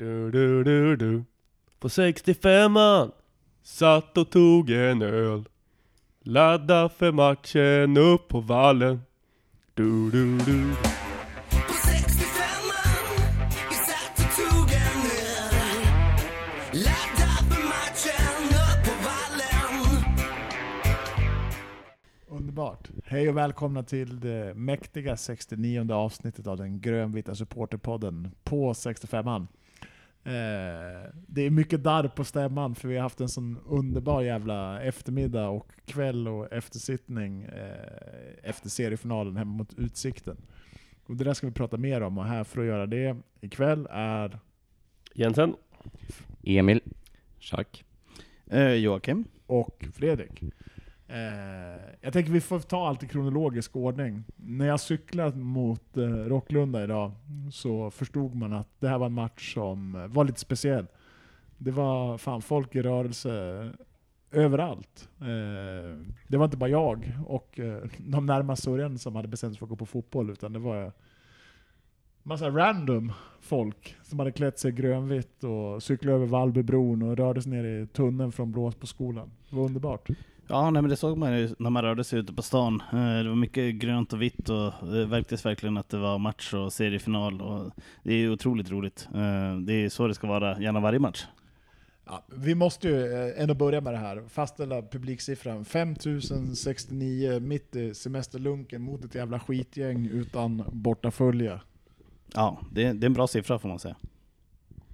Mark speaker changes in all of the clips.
Speaker 1: Du, du, du, du. På 65an satt och tog en öl. Ladda för matchen upp på vallen. Du, du, du.
Speaker 2: På 65an vi satt och tog en öl Laddad för matchen upp på vallen
Speaker 3: Underbart. Hej och välkomna till det mäktiga 69 avsnittet av den grönvita supporterpodden på 65an. Eh, det är mycket darr på stämman för vi har haft en sån underbar jävla eftermiddag och kväll och eftersittning eh, efter seriefinalen hemma mot Utsikten. Och det där ska vi prata mer om och här för att göra det ikväll är
Speaker 1: Jensen.
Speaker 4: Emil. Schack.
Speaker 5: Eh, Joakim.
Speaker 3: och Fredrik. Eh, jag tänker vi får ta allt i kronologisk ordning. När jag cyklade mot eh, Rocklunda idag så förstod man att det här var en match som var lite speciell. Det var fan folk i rörelse överallt. Eh, det var inte bara jag och eh, de närmast sörjande som hade bestämt sig för att gå på fotboll, utan det var massa random folk som hade klätt sig grönvitt och cyklade över Vallbybron och rörde sig ner i tunneln från Blåsboskolan. Det var underbart.
Speaker 5: Ja, nej, men det såg man ju när man rörde sig ute på stan. Eh, Det var mycket grönt och vitt och det verkades verkligen att det var match och seriefinal. Och det är ju otroligt roligt. Eh, Det är så det ska vara gärna varje match.
Speaker 3: Ja, vi måste ju eh, ändå börja med det här. Fastställa publiksiffran. 5069 mitt i semesterlunken mot ett jävla skitgäng utan bortafölje.
Speaker 5: Ja, det är, det är en bra siffra får man säga.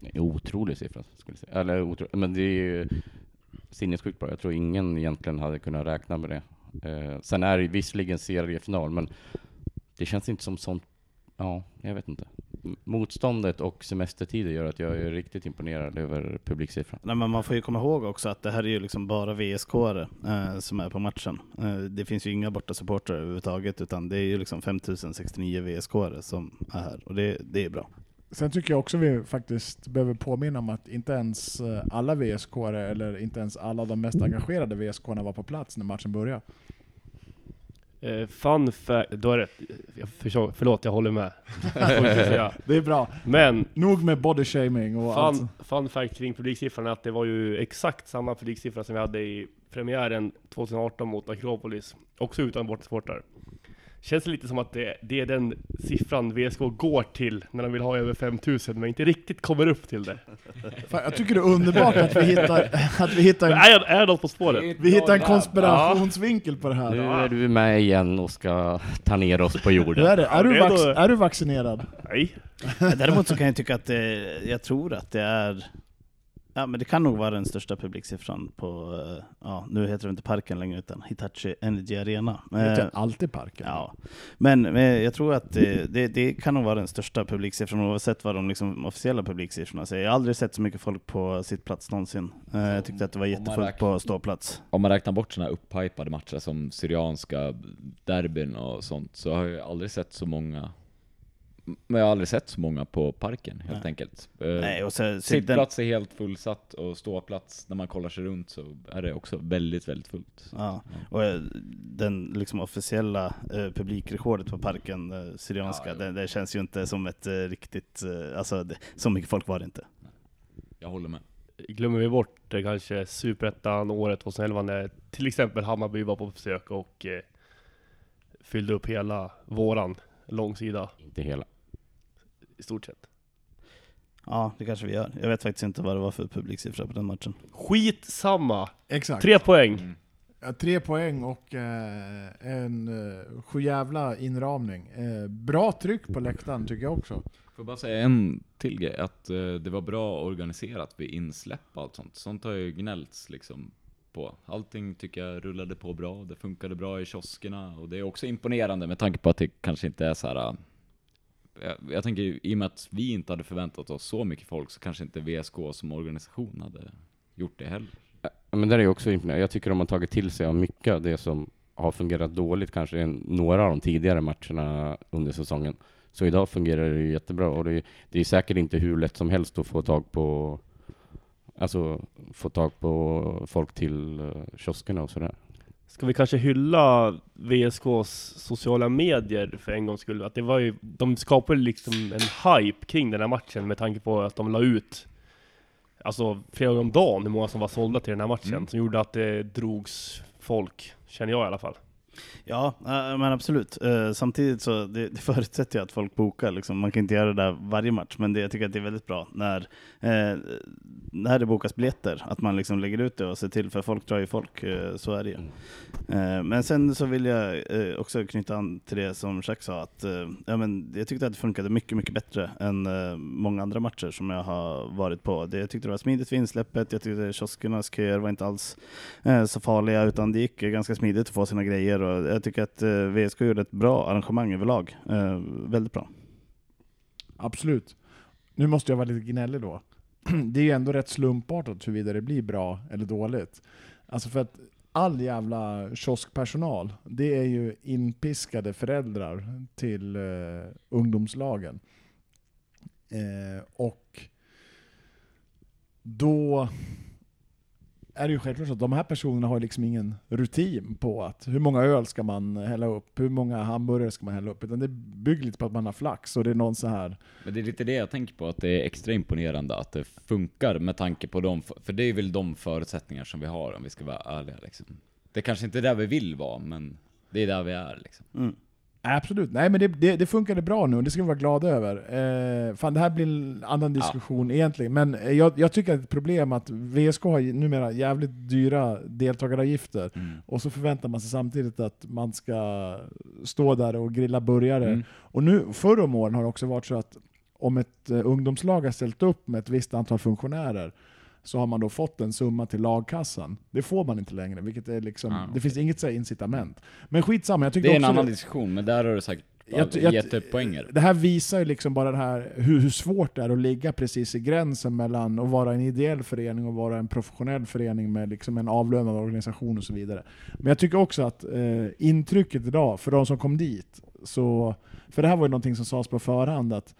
Speaker 4: Det är Otrolig siffra, skulle jag säga. Eller otro... Men det är ju sinnessjukt bra. Jag tror ingen egentligen hade kunnat räkna med det. Eh, sen är det visserligen seriefinal, men det känns inte som sånt... Ja, jag vet inte. Motståndet och semestertider gör att jag är riktigt imponerad över publiksiffran.
Speaker 5: Nej, men man får ju komma ihåg också att det här är ju liksom bara vsk eh, som är på matchen. Eh, det finns ju inga borta supportrar överhuvudtaget, utan det är ju liksom 5069 vsk som är här. Och det, det är bra.
Speaker 3: Sen tycker jag också vi faktiskt behöver påminna om att inte ens eh, alla vsk eller inte ens alla de mest engagerade vsk var på plats när matchen började.
Speaker 1: Eh, fun fact, då är det, jag förstår, förlåt jag håller med.
Speaker 3: Det är bra.
Speaker 1: Men
Speaker 3: Nog med body shaming och allt.
Speaker 1: fun, fun fact kring publiksiffran är att det var ju exakt samma publiksiffra som vi hade i premiären 2018 mot Akropolis. Också utan bortasportar. Känns det lite som att det, det är den siffran VSK går till när de vill ha över 5000 men inte riktigt kommer upp till det.
Speaker 3: Fan, jag tycker det är underbart att vi hittar, att vi hittar, en,
Speaker 1: är, är de på spåret?
Speaker 3: vi hittar en konspirationsvinkel på det här.
Speaker 4: Nu är du med igen och ska ta ner oss på jorden.
Speaker 3: är, det? Är, du vax, är du vaccinerad?
Speaker 1: Nej.
Speaker 5: Däremot så kan jag tycka att det, jag tror att det är Ja men det kan nog vara den största publiksiffran på, eh, ja nu heter det inte parken längre utan Hitachi Energy Arena.
Speaker 3: Det heter
Speaker 5: Eh,
Speaker 3: alltid parken.
Speaker 5: Ja, men eh, jag tror att det, det, det kan nog vara den största publiksiffran oavsett vad de liksom officiella publiksiffrorna säger. Jag har aldrig sett så mycket folk på sitt plats någonsin. Eh, jag tyckte att det var jättefullt
Speaker 6: räknar-
Speaker 5: på ståplats.
Speaker 6: Om man räknar bort sådana här upphypade matcher som Syrianska derbyn och sånt, så har jag aldrig sett så många men jag har aldrig sett så många på parken helt
Speaker 5: Nej.
Speaker 6: enkelt. Eh,
Speaker 5: Nej, och så, den,
Speaker 6: Sittplats är helt fullsatt och ståplats, när man kollar sig runt så är det också väldigt, väldigt fullt.
Speaker 5: ja, och eh, den liksom officiella eh, publikrekordet på parken, eh, Syrianska,
Speaker 6: Ja,
Speaker 5: det, det känns ju inte som ett eh, riktigt, eh, alltså det, så mycket folk var det inte.
Speaker 6: Jag håller med.
Speaker 1: Glömmer vi bort det kanske Superettan året 2011 när till exempel Hammarby var på besök och eh, fyllde upp hela våran långsida
Speaker 4: Inte hela.
Speaker 1: I stort sett.
Speaker 5: Ja, det kanske vi gör. Jag vet faktiskt inte vad det var för publiksiffra på den matchen.
Speaker 1: Skitsamma!
Speaker 3: Exakt.
Speaker 1: Tre poäng!
Speaker 6: Mm.
Speaker 3: Ja, tre poäng och eh, en eh, sjujävla inramning. Eh, bra tryck på läktaren tycker jag också.
Speaker 6: Får jag bara säga en till grej, att eh, det var bra organiserat vid insläpp och allt sånt. Sånt har ju gnällts liksom på. Allting tycker jag rullade på bra, det funkade bra i kioskerna och det är också imponerande med tanke på att det kanske inte är så här. Jag, jag tänker i och med att vi inte hade förväntat oss så mycket folk så kanske inte VSK som organisation hade gjort det heller.
Speaker 4: Ja, Men det är ju också imponerande. Jag tycker de har tagit till sig av mycket av det som har fungerat dåligt kanske i några av de tidigare matcherna under säsongen. Så idag fungerar det ju jättebra och det är, det är säkert inte hur lätt som helst att få tag på Alltså få tag på folk till eh, kioskerna och sådär.
Speaker 1: Ska vi kanske hylla VSKs sociala medier för en gångs skull? Att det var ju, de skapade liksom en hype kring den här matchen med tanke på att de la ut Alltså flera gånger om dagen hur många som var sålda till den här matchen,
Speaker 6: Mm.
Speaker 1: som gjorde att det drogs folk, känner jag i alla fall.
Speaker 5: Ja, eh, men absolut. Eh, Samtidigt så det, det förutsätter ju att folk bokar. Liksom. Man kan inte göra det där varje match, men det, jag tycker att det är väldigt bra när, eh, när det bokas biljetter, att man liksom lägger ut det och ser till, för folk drar ju folk, så är det ju. Eh, men sen så vill jag också knyta an till det som Jack sa, att ja, men jag tyckte att det funkade mycket, mycket bättre än många andra matcher som jag har varit på. Det, jag tyckte det var smidigt vid insläppet, jag tyckte kioskernas köer var inte alls så farliga, utan det gick ganska smidigt att få sina grejer och jag tycker att eh, VSK gjorde ett bra arrangemang överlag. Eh, väldigt bra.
Speaker 3: Absolut. Nu måste jag vara lite gnällig då. Det är ju ändå rätt slumpartat huruvida det blir bra eller dåligt. Alltså för att all jävla kioskpersonal, det är ju inpiskade föräldrar till eh, ungdomslagen. Eh, och då är det ju självklart så att de här personerna har liksom ingen rutin på att hur många öl ska man hälla upp, hur många hamburgare ska man hälla upp, utan det bygger lite på att man har flax och det är någon så här
Speaker 6: Men det är lite det jag tänker på, att det är extra imponerande att det funkar med tanke på dem, för det är väl de förutsättningar som vi har om vi ska vara ärliga liksom. Det kanske inte är där vi vill vara, men det är där vi är liksom.
Speaker 5: Mm.
Speaker 3: Absolut, nej men det, det, det funkade bra nu och det ska vi vara glada över. Eh, fan det här blir en annan diskussion egentligen, men eh, jag, jag tycker att det är ett problem att VSK har numera jävligt dyra deltagaravgifter, och så förväntar man sig samtidigt att man ska stå där och grilla burgare.
Speaker 6: Mm.
Speaker 3: Och nu, förr om åren har det också varit så att om ett eh, ungdomslag har ställt upp med ett visst antal funktionärer, så har man då fått en summa till lagkassan. Det får man inte längre, vilket är liksom,
Speaker 6: Ah,
Speaker 3: det
Speaker 6: okej.
Speaker 3: finns inget så incitament. Men skitsamma, jag tycker
Speaker 6: Det är en annan
Speaker 3: det-
Speaker 6: diskussion, men där har du säkert
Speaker 3: jag, jag,
Speaker 6: jättepoänger.
Speaker 3: det här visar ju liksom bara det här, hur, hur svårt det är att ligga precis i gränsen mellan att vara en ideell förening och vara en professionell förening med liksom en avlönad organisation och så vidare. Men jag tycker också att eh, intrycket idag, för de som kom dit, så, för det här var ju någonting som sades på förhand, att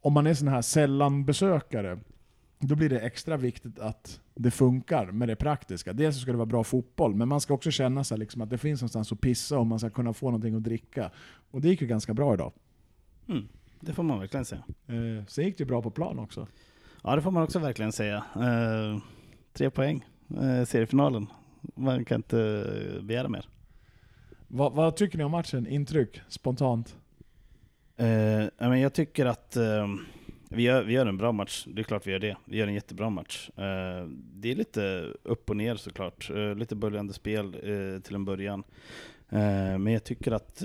Speaker 3: om man är sån här sällan-besökare, då blir det extra viktigt att det funkar med det praktiska. Dels så ska det vara bra fotboll, men man ska också känna sig liksom att det finns någonstans att pissa och man ska kunna få någonting att dricka. Och det gick ju ganska bra idag.
Speaker 5: Mm. Det får man verkligen säga.
Speaker 3: Eh, sen gick det bra på plan också.
Speaker 5: Ja, det får man också verkligen säga. Eh, tre poäng, eh, seriefinalen. Man kan inte eh, begära mer.
Speaker 3: Vad, vad tycker ni om matchen? Intryck? Spontant?
Speaker 5: Eh, men jag tycker att eh, vi, gör, vi gör en bra match. Det är klart vi gör det. Vi gör en jättebra match. Eh, det är lite upp och ner såklart. Eh, lite böljande spel eh, till en början. Men jag tycker att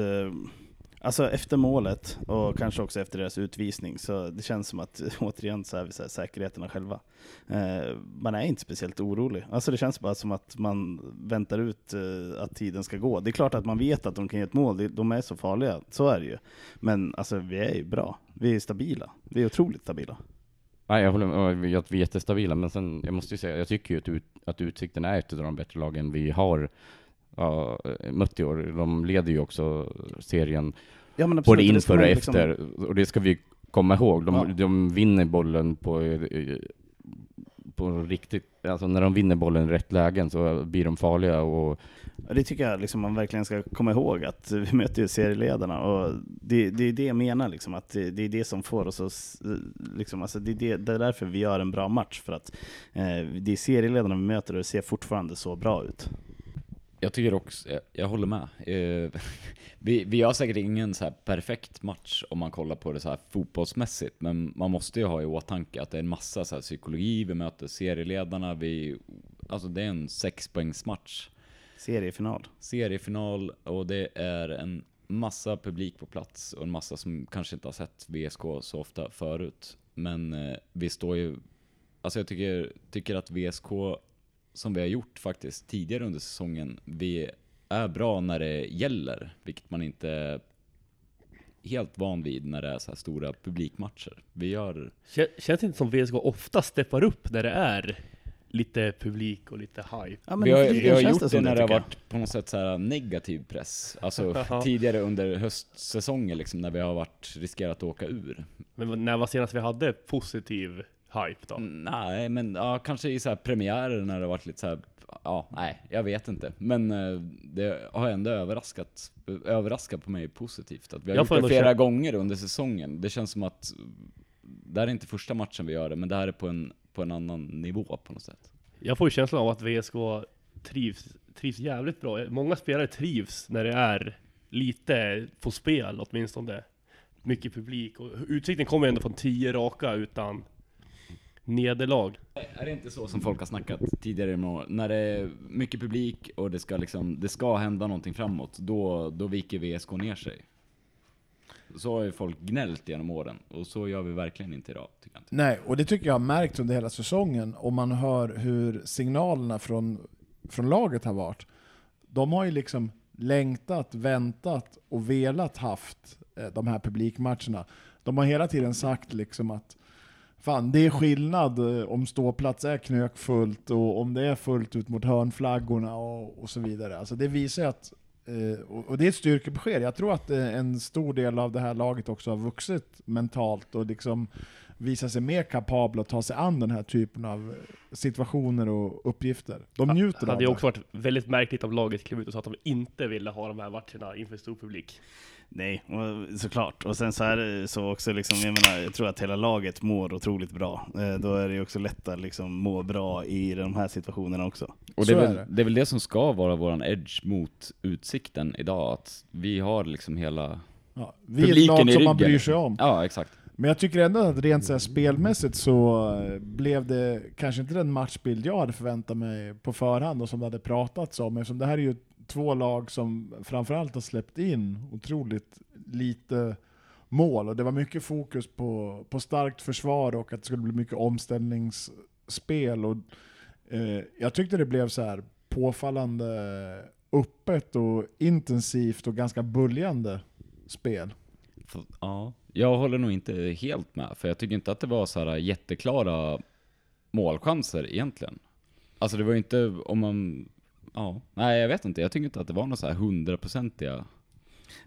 Speaker 5: Alltså efter målet och kanske också efter deras utvisning så det känns som att återigen så är vi så här, säkerheterna själva. Eh, man är inte speciellt orolig. Alltså det känns bara som att man väntar ut eh, att tiden ska gå. Det är klart att man vet att de kan ge ett mål, de är så farliga, så är det ju. Men alltså vi är ju bra, vi är stabila. Vi är otroligt stabila.
Speaker 4: Nej, jag håller med, att vi är jättestabila, men sen, jag måste ju säga, jag tycker ju att, ut, att Utsikten är ett av de bättre lagen vi har ja, mött i år. De leder ju också serien
Speaker 5: Ja, men
Speaker 4: både
Speaker 5: absolut, det
Speaker 4: inför och
Speaker 5: liksom-
Speaker 4: efter, och det ska vi komma ihåg. De,
Speaker 5: Ja.
Speaker 4: de vinner bollen på, eh, på riktigt, alltså när de vinner bollen i rätt lägen så blir de farliga och
Speaker 5: Det tycker jag liksom man verkligen ska komma ihåg, att vi möter ju serieledarna och det, det är det jag menar, liksom, att det, det är det som får oss att, liksom, alltså det, är det, det är därför vi gör en bra match, för att eh, det är serieledarna vi möter och det ser fortfarande så bra ut.
Speaker 6: Jag tycker också, jag, jag håller med. Eh, vi, vi har säkert ingen så perfekt match om man kollar på det så här fotbollsmässigt, men man måste ju ha i åtanke att det är en massa så här psykologi, vi möter serieledarna, vi, alltså det är en sexpoängsmatch.
Speaker 5: Seriefinal.
Speaker 6: Seriefinal och det är en massa publik på plats och en massa som kanske inte har sett VSK så ofta förut. Men eh, vi står ju, alltså jag tycker, tycker att VSK, som vi har gjort faktiskt tidigare under säsongen, vi är bra när det gäller, vilket man inte är helt van vid när det är så här stora publikmatcher. Vi gör,
Speaker 1: Kä- Känns det inte som VSK ofta steppar upp när det är lite publik och lite hype?
Speaker 5: Ja,
Speaker 6: vi har, vi har gjort det, när det har varit på något sätt så här negativ press. Alltså tidigare under höstsäsonger liksom, när vi har varit riskerat att åka ur.
Speaker 1: Men när var senast vi hade positiv hype då?
Speaker 6: Nej, men ja, kanske i så här premiärer när det varit lite så här, ja, nej, jag vet inte. Men eh, det har ändå överraskat, överraskat på mig positivt. Att vi har
Speaker 1: Jag
Speaker 6: gjort det flera gånger under säsongen. Det känns som att det här är inte första matchen vi gör det, men det här är på en, på en annan nivå på något sätt.
Speaker 1: Jag får ju känslan av att VSK trivs, trivs jävligt bra. Många spelare trivs när det är lite på spel åtminstone. Mycket publik och Utsikten kommer ändå från tio raka utan nederlag.
Speaker 6: Är det inte så som folk har snackat tidigare i år? När det är mycket publik och det ska liksom, det ska hända någonting framåt, då, då viker VSK ner sig. Så har ju folk gnällt genom åren, och så gör vi verkligen inte idag, tycker jag inte.
Speaker 3: Nej, och det tycker jag har märkt under hela säsongen, om man hör hur signalerna från, från laget har varit. De har ju liksom längtat, väntat och velat haft eh, de här publikmatcherna. De har hela tiden sagt liksom att Fan, det är skillnad eh, om ståplats är knökfullt och om det är fullt ut mot hörnflaggorna och, och så vidare. Alltså det visar att, eh, och det är ett styrkebesked. Jag tror att eh, en stor del av det här laget också har vuxit mentalt och liksom visar sig mer kapabla att ta sig an den här typen av situationer och uppgifter. De njuter
Speaker 1: Det
Speaker 3: av
Speaker 1: hade ju
Speaker 3: det.
Speaker 1: också varit väldigt märkligt om laget klev ut och sa att de inte ville ha de här matcherna inför stor publik.
Speaker 5: Nej, och såklart. Och sen så är det så också, liksom, jag, menar, jag tror att hela laget mår otroligt bra. Eh, då är det ju också lätt att liksom, må bra i de här situationerna också.
Speaker 6: Och det är,
Speaker 3: är
Speaker 6: väl,
Speaker 3: det.
Speaker 6: det är väl det som ska vara våran edge mot utsikten idag, att vi har liksom hela
Speaker 3: Ja, vi är ett
Speaker 6: publiken
Speaker 3: lag
Speaker 6: i
Speaker 3: som man
Speaker 6: ryggen.
Speaker 3: bryr sig om.
Speaker 6: Ja, exakt.
Speaker 3: Men jag tycker ändå att rent så här spelmässigt så eh, blev det kanske inte den matchbild jag hade förväntat mig på förhand och som det hade pratats om. Eftersom det här är ju två lag som framförallt har släppt in otroligt lite mål. Och det var mycket fokus på, på starkt försvar och att det skulle bli mycket omställningsspel. Och, eh, jag tyckte det blev så här påfallande öppet och intensivt och ganska buljande spel.
Speaker 6: Ja, jag håller nog inte helt med, för jag tycker inte att det var så här jätteklara målchanser egentligen. Alltså det var ju inte, om man, ja, nej jag vet inte, jag tycker inte att det var några så här hundraprocentiga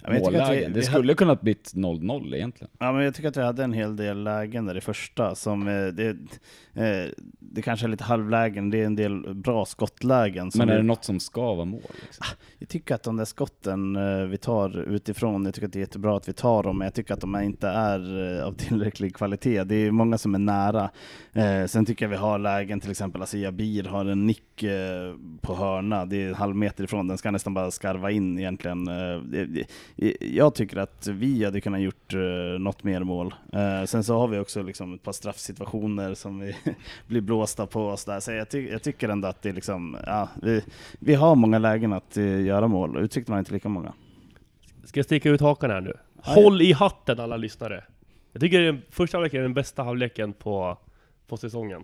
Speaker 5: Ja, jag
Speaker 6: mållägen.
Speaker 5: vi
Speaker 6: Det skulle kunnat blivit 0-0 egentligen.
Speaker 5: Ja, men jag tycker att vi hade en hel del lägen där i första. Som, eh, det, eh, det kanske är lite halvlägen, det är en del bra skottlägen.
Speaker 6: Men är det något som ska vara mål? Liksom?
Speaker 5: Jag tycker att de där skotten eh, vi tar utifrån, jag tycker att det är jättebra att vi tar dem, men jag tycker att de inte är av tillräcklig kvalitet. Det är många som är nära. Sen tycker jag vi har lägen, till exempel alltså Jabir har en nick på hörna, det är en halv meter ifrån, den ska nästan bara skarva in egentligen. Eh, jag tycker att vi hade kunnat gjort eh, något mer mål. Eh, sen så har vi också liksom ett par straffsituationer som vi blir blåsta på oss där. Så jag, ty jag tycker ändå att det är liksom, ja, vi, vi har många lägen att eh, göra mål. Utsikten har inte lika många.
Speaker 1: Ska jag sticka ut hakan här nu? Håll i hatten alla lyssnare! Jag tycker den första halvleken är den bästa halvleken på, på säsongen.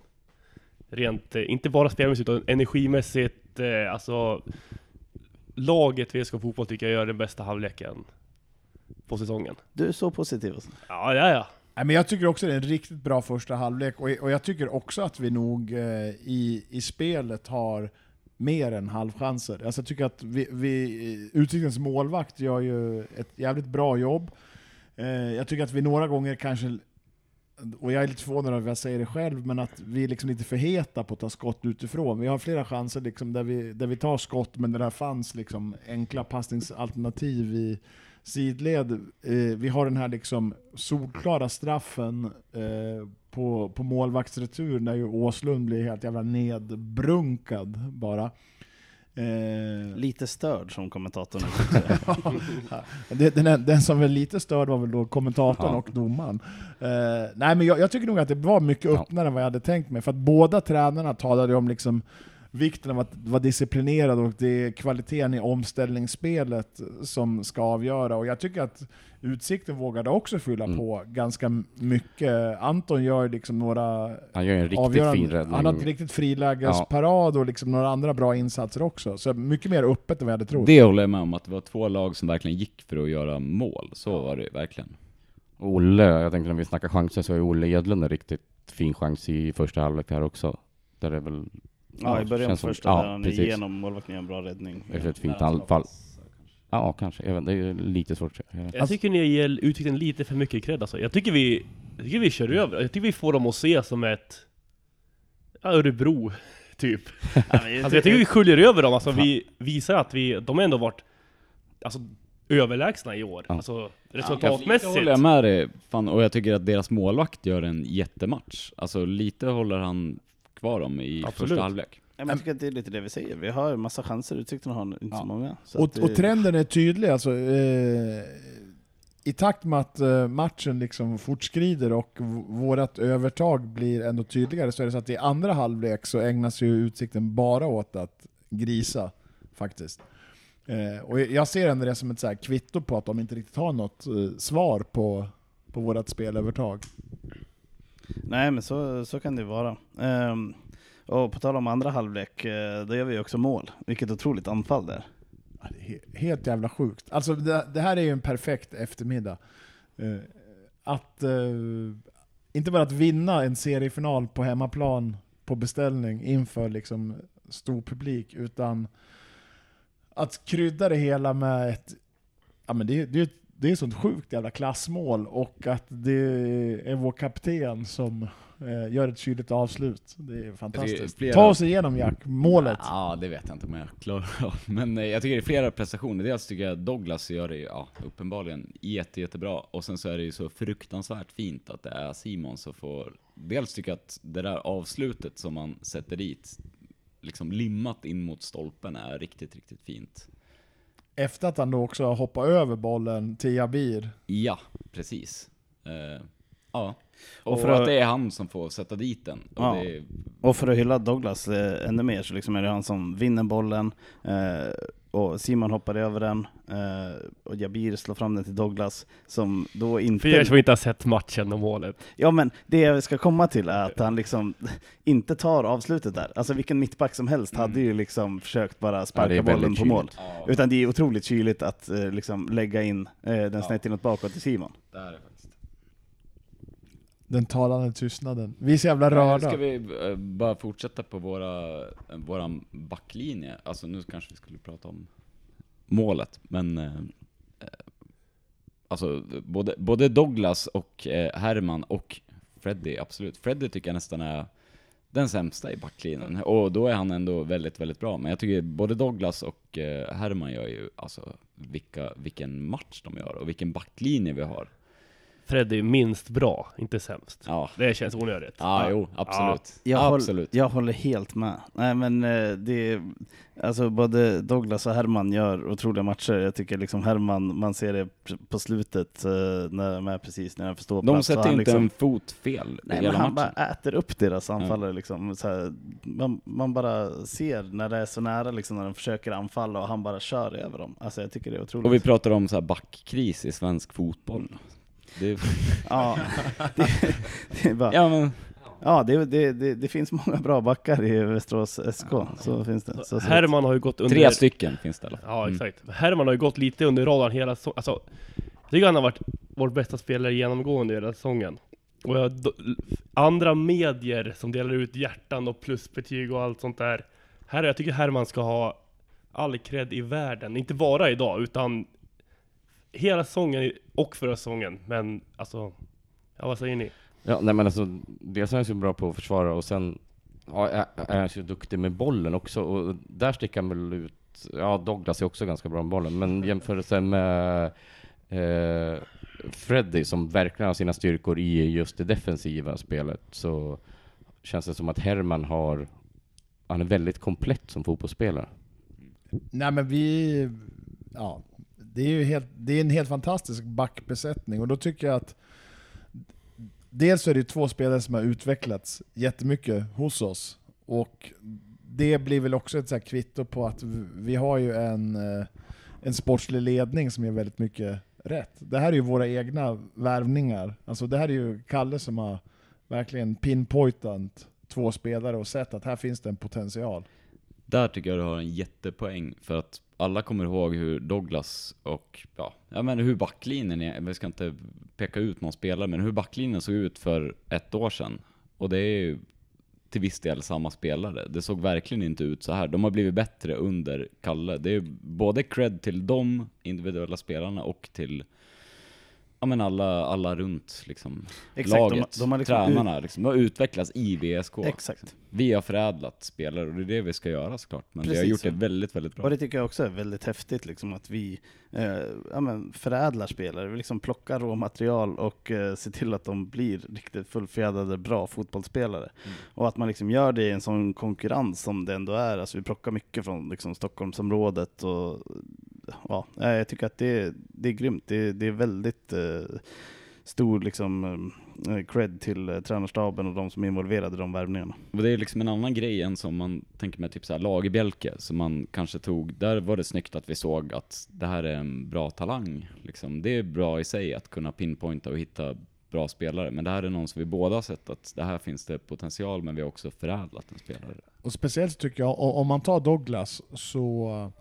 Speaker 1: Rent, inte bara spelmässigt utan energimässigt, alltså Laget VSK Fotboll tycker jag gör den bästa halvleken på säsongen.
Speaker 5: Du är så positiv. Alltså.
Speaker 1: Ja, ja, ja.
Speaker 3: Nej, men jag tycker också det är en riktigt bra första halvlek, och, och jag tycker också att vi nog eh, i, i spelet har mer än halvchanser. Alltså jag tycker att vi, vi, Utsiktens målvakt gör ju ett jävligt bra jobb. Eh, jag tycker att vi några gånger kanske, och jag är lite förvånad över att jag säger det själv, men att vi är liksom lite för heta på att ta skott utifrån. Vi har flera chanser liksom där, vi, där vi tar skott, men där fanns liksom enkla passningsalternativ i sidled. Eh, vi har den här liksom solklara straffen eh, på, på målvaktsretur där ju Åslund blir helt jävla nedbrunkad bara. Eh,
Speaker 5: Lite störd som kommentatorn.
Speaker 3: den, den som var lite störd var väl då kommentatorn
Speaker 6: Ja.
Speaker 3: och domaren. Eh, nej men jag, jag tycker nog att det var mycket öppnare än vad jag hade tänkt mig, för att båda tränarna talade om liksom vikten av att vara disciplinerad och det är kvaliteten i omställningsspelet som ska avgöra. Och jag tycker att Utsikten vågade också fylla
Speaker 4: Mm.
Speaker 3: på ganska mycket. Anton gör liksom några
Speaker 4: Han gör en riktigt
Speaker 3: avgörande-
Speaker 4: fin räddning.
Speaker 3: Han har ett riktigt frilägesparad och liksom några andra bra insatser också. Så mycket mer öppet än vad jag hade trott.
Speaker 6: Det håller jag med om, att det var två lag som verkligen gick för att göra mål. Så var det verkligen.
Speaker 4: Olle, jag tänkte när vi snackar chanser så är Olle Edlund en riktigt fin chans i första halvlek här också. Där det väl...
Speaker 5: Ja, i början på
Speaker 4: känns som-
Speaker 5: första,
Speaker 4: ja,
Speaker 5: där han är
Speaker 4: precis.
Speaker 5: igenom målvakten gör en bra räddning.
Speaker 4: Det är ett fint
Speaker 5: Där
Speaker 4: anfall. Ja, kanske. Jag vet, det är lite svårt att säga.
Speaker 1: Jag tycker ni ger Utsikten lite för mycket cred alltså. Jag tycker vi, jag tycker vi kör över. Jag tycker vi får dem att se som ett ja, Örebro. typ. Alltså jag tycker vi sköljer över dem, alltså vi visar att vi, de har ändå varit alltså, överlägsna i år.
Speaker 4: Ja.
Speaker 1: Alltså resultatmässigt.
Speaker 6: håller jag med dig, fan, och jag tycker att deras målvakt gör en jättematch. Alltså lite håller han kvar dem i
Speaker 1: Absolut.
Speaker 6: första halvlek.
Speaker 5: Ja, men jag tycker att det är lite det vi säger. Vi har ju massa chanser, Utsikten har inte
Speaker 3: Ja.
Speaker 5: så många. Så
Speaker 3: Och,
Speaker 5: det-
Speaker 3: och trenden är tydlig alltså. Eh, I takt med att eh, matchen liksom fortskrider och v- vårat övertag blir ändå tydligare så är det så att i andra halvlek så ägnas ju Utsikten bara åt att grisa, faktiskt. Eh, och jag ser ändå det som ett så här kvitto på att de inte riktigt har något eh, svar på, på vårat spelövertag.
Speaker 5: Nej men så, så kan det ju vara. Um, och på tal om andra halvlek, eh, då gör vi också mål. Vilket otroligt anfall där.
Speaker 3: Ja, det är Helt jävla sjukt. Alltså det, det här är ju en perfekt eftermiddag. Uh, att, uh, inte bara att vinna en seriefinal på hemmaplan på beställning inför liksom stor publik, utan att krydda det hela med ett... Ja men det, det, det är sånt sjukt jävla klassmål och att det är vår kapten som eh, gör ett kyligt avslut. Det är fantastiskt.
Speaker 6: flera-
Speaker 3: Ta oss igenom Jack, målet.
Speaker 6: Ja, det vet jag inte om jag klarar av. Men eh, jag tycker det är flera prestationer. Dels tycker jag Douglas gör det ja, uppenbarligen jätte, jättebra. Och sen så är det ju så fruktansvärt fint att det är Simon som får... Dels tycker jag att det där avslutet som man sätter dit, liksom limmat in mot stolpen, är riktigt, riktigt fint.
Speaker 3: Efter att han då också har hoppat över bollen till Jabir.
Speaker 6: Ja, precis. Eh, ja. Och,
Speaker 5: Och
Speaker 6: för
Speaker 5: för
Speaker 6: att
Speaker 5: att-
Speaker 6: det är han som får sätta dit den. Och
Speaker 5: Ja.
Speaker 6: det,
Speaker 5: Och för att hylla Douglas eh, ännu mer så liksom är det han som vinner bollen, eh, och Simon hoppar över den, eh, och Jabir slår fram den till Douglas, som då inte...
Speaker 1: För er som inte har sett matchen och målet.
Speaker 5: Ja men det jag ska komma till är att han liksom inte tar avslutet där. Alltså vilken mittback som helst hade ju liksom försökt bara
Speaker 4: Ja,
Speaker 5: sparka
Speaker 4: är
Speaker 5: bollen på mål.
Speaker 6: ja,
Speaker 5: Utan det är otroligt kyligt att eh, liksom lägga in eh, den snett inåt bakåt till Simon.
Speaker 6: det här är faktiskt.
Speaker 3: Den talande tystnaden. Vi är så jävla rörda.
Speaker 6: Ska vi eh, bara fortsätta på våra, eh, våran backlinje? Alltså nu kanske vi skulle prata om målet, men eh, eh, Alltså både, både Douglas och eh, Herman och Freddy, absolut. Freddy tycker jag nästan är den sämsta i backlinjen, och då är han ändå väldigt, väldigt bra. Men jag tycker både Douglas och eh, Herman gör ju, alltså vilka, vilken match de gör och vilken backlinje vi har.
Speaker 1: Fred är minst bra, inte sämst.
Speaker 6: Ja,
Speaker 1: Det känns onödigt.
Speaker 6: ja jo, absolut.
Speaker 5: Jag,
Speaker 6: absolut.
Speaker 5: Håll, jag håller helt med. Nej men eh, det är, alltså både Douglas och Herman gör otroliga matcher. Jag tycker liksom Herman, man ser det på slutet eh, när de är precis när han får stå
Speaker 6: De
Speaker 5: plats,
Speaker 6: sätter inte
Speaker 5: liksom,
Speaker 6: en fot fel
Speaker 5: Nej, men han
Speaker 6: matchen.
Speaker 5: bara äter upp deras anfallare liksom. Så här, man, man bara ser när det är så nära liksom, när de försöker anfalla och han bara kör över dem. Alltså jag tycker det är otroligt.
Speaker 6: Och vi pratar om så här backkris i svensk fotboll. Det,
Speaker 5: Ja, det, det är bara,
Speaker 6: ja men,
Speaker 5: ja det, det, det, det finns många bra backar i Västerås SK. Så finns det. Så, så,
Speaker 1: Herman har ju gått under...
Speaker 6: tre stycken finns det fall.
Speaker 1: Ja,
Speaker 6: Mm.
Speaker 1: exakt. Herman har ju gått lite under radarn hela säsongen. Alltså, jag tycker han har varit vår bästa spelare genomgående hela säsongen. Och jag, andra medier som delar ut hjärtan och plusbetyg och allt sånt där. Här, jag tycker Herman ska ha all cred i världen. Inte bara idag, utan hela säsongen och förra säsongen. Men alltså, ja vad säger ni?
Speaker 4: Ja, nej men alltså, dels är han så bra på att försvara och sen ja, är, är han så duktig med bollen också och där sticker han väl ut, ja Douglas är också ganska bra med bollen, men jämförelse med eh, Freddy som verkligen har sina styrkor i just det defensiva spelet så känns det som att Herman har, han är väldigt komplett som fotbollsspelare.
Speaker 3: Nej men vi... Ja, det är ju helt, det är en helt fantastisk backbesättning och då tycker jag att Dels så är det två spelare som har utvecklats jättemycket hos oss och det blir väl också ett så här kvitto på att vi har ju en, eh, en sportslig ledning som gör väldigt mycket rätt. Det här är ju våra egna värvningar. Alltså det här är ju Kalle som har verkligen pinpointat två spelare och sett att här finns det en potential.
Speaker 6: Där tycker jag du har en jättepoäng, för att alla kommer ihåg hur Douglas och, ja, jag menar hur backlinjen är, vi ska inte peka ut någon spelare, men hur backlinjen såg ut för ett år sedan. Och det är ju till viss del samma spelare. Det såg verkligen inte ut så här. De har blivit bättre under Kalle. Det är ju både cred till de individuella spelarna och till ja men alla, alla runt liksom.
Speaker 5: Exakt, de-
Speaker 6: Laget,
Speaker 5: de har liksom
Speaker 6: tränarna liksom, de har utvecklats i VSK.
Speaker 5: Exakt.
Speaker 6: Vi har förädlat spelare och det är det vi ska göra såklart. Men vi har
Speaker 5: Precis
Speaker 6: gjort det väldigt, väldigt bra.
Speaker 5: Och det tycker jag också är väldigt häftigt, liksom, att vi eh, ja, men förädlar spelare. Vi liksom plockar råmaterial och eh, ser till att de blir riktigt fullfjädrade, bra fotbollsspelare. Och att man liksom gör det i en sån konkurrens som det ändå är. Alltså, vi plockar mycket från liksom, Stockholmsområdet. Och, ja, jag tycker att det, det är grymt. Det, det är väldigt eh, stor liksom, eh, cred till eh, tränarstaben och de som är involverade i de värvningarna.
Speaker 6: Och det är liksom en annan grej än som man tänker med typ så här Lagerbjälke, som man kanske tog, där var det snyggt att vi såg att det här är en bra talang. Liksom. Det är bra i sig att kunna pinpointa och hitta bra spelare, men det här är någon som vi båda har sett att det här finns det potential, men vi har också förädlat en spelare.
Speaker 3: Och speciellt tycker jag, om man tar Douglas, så...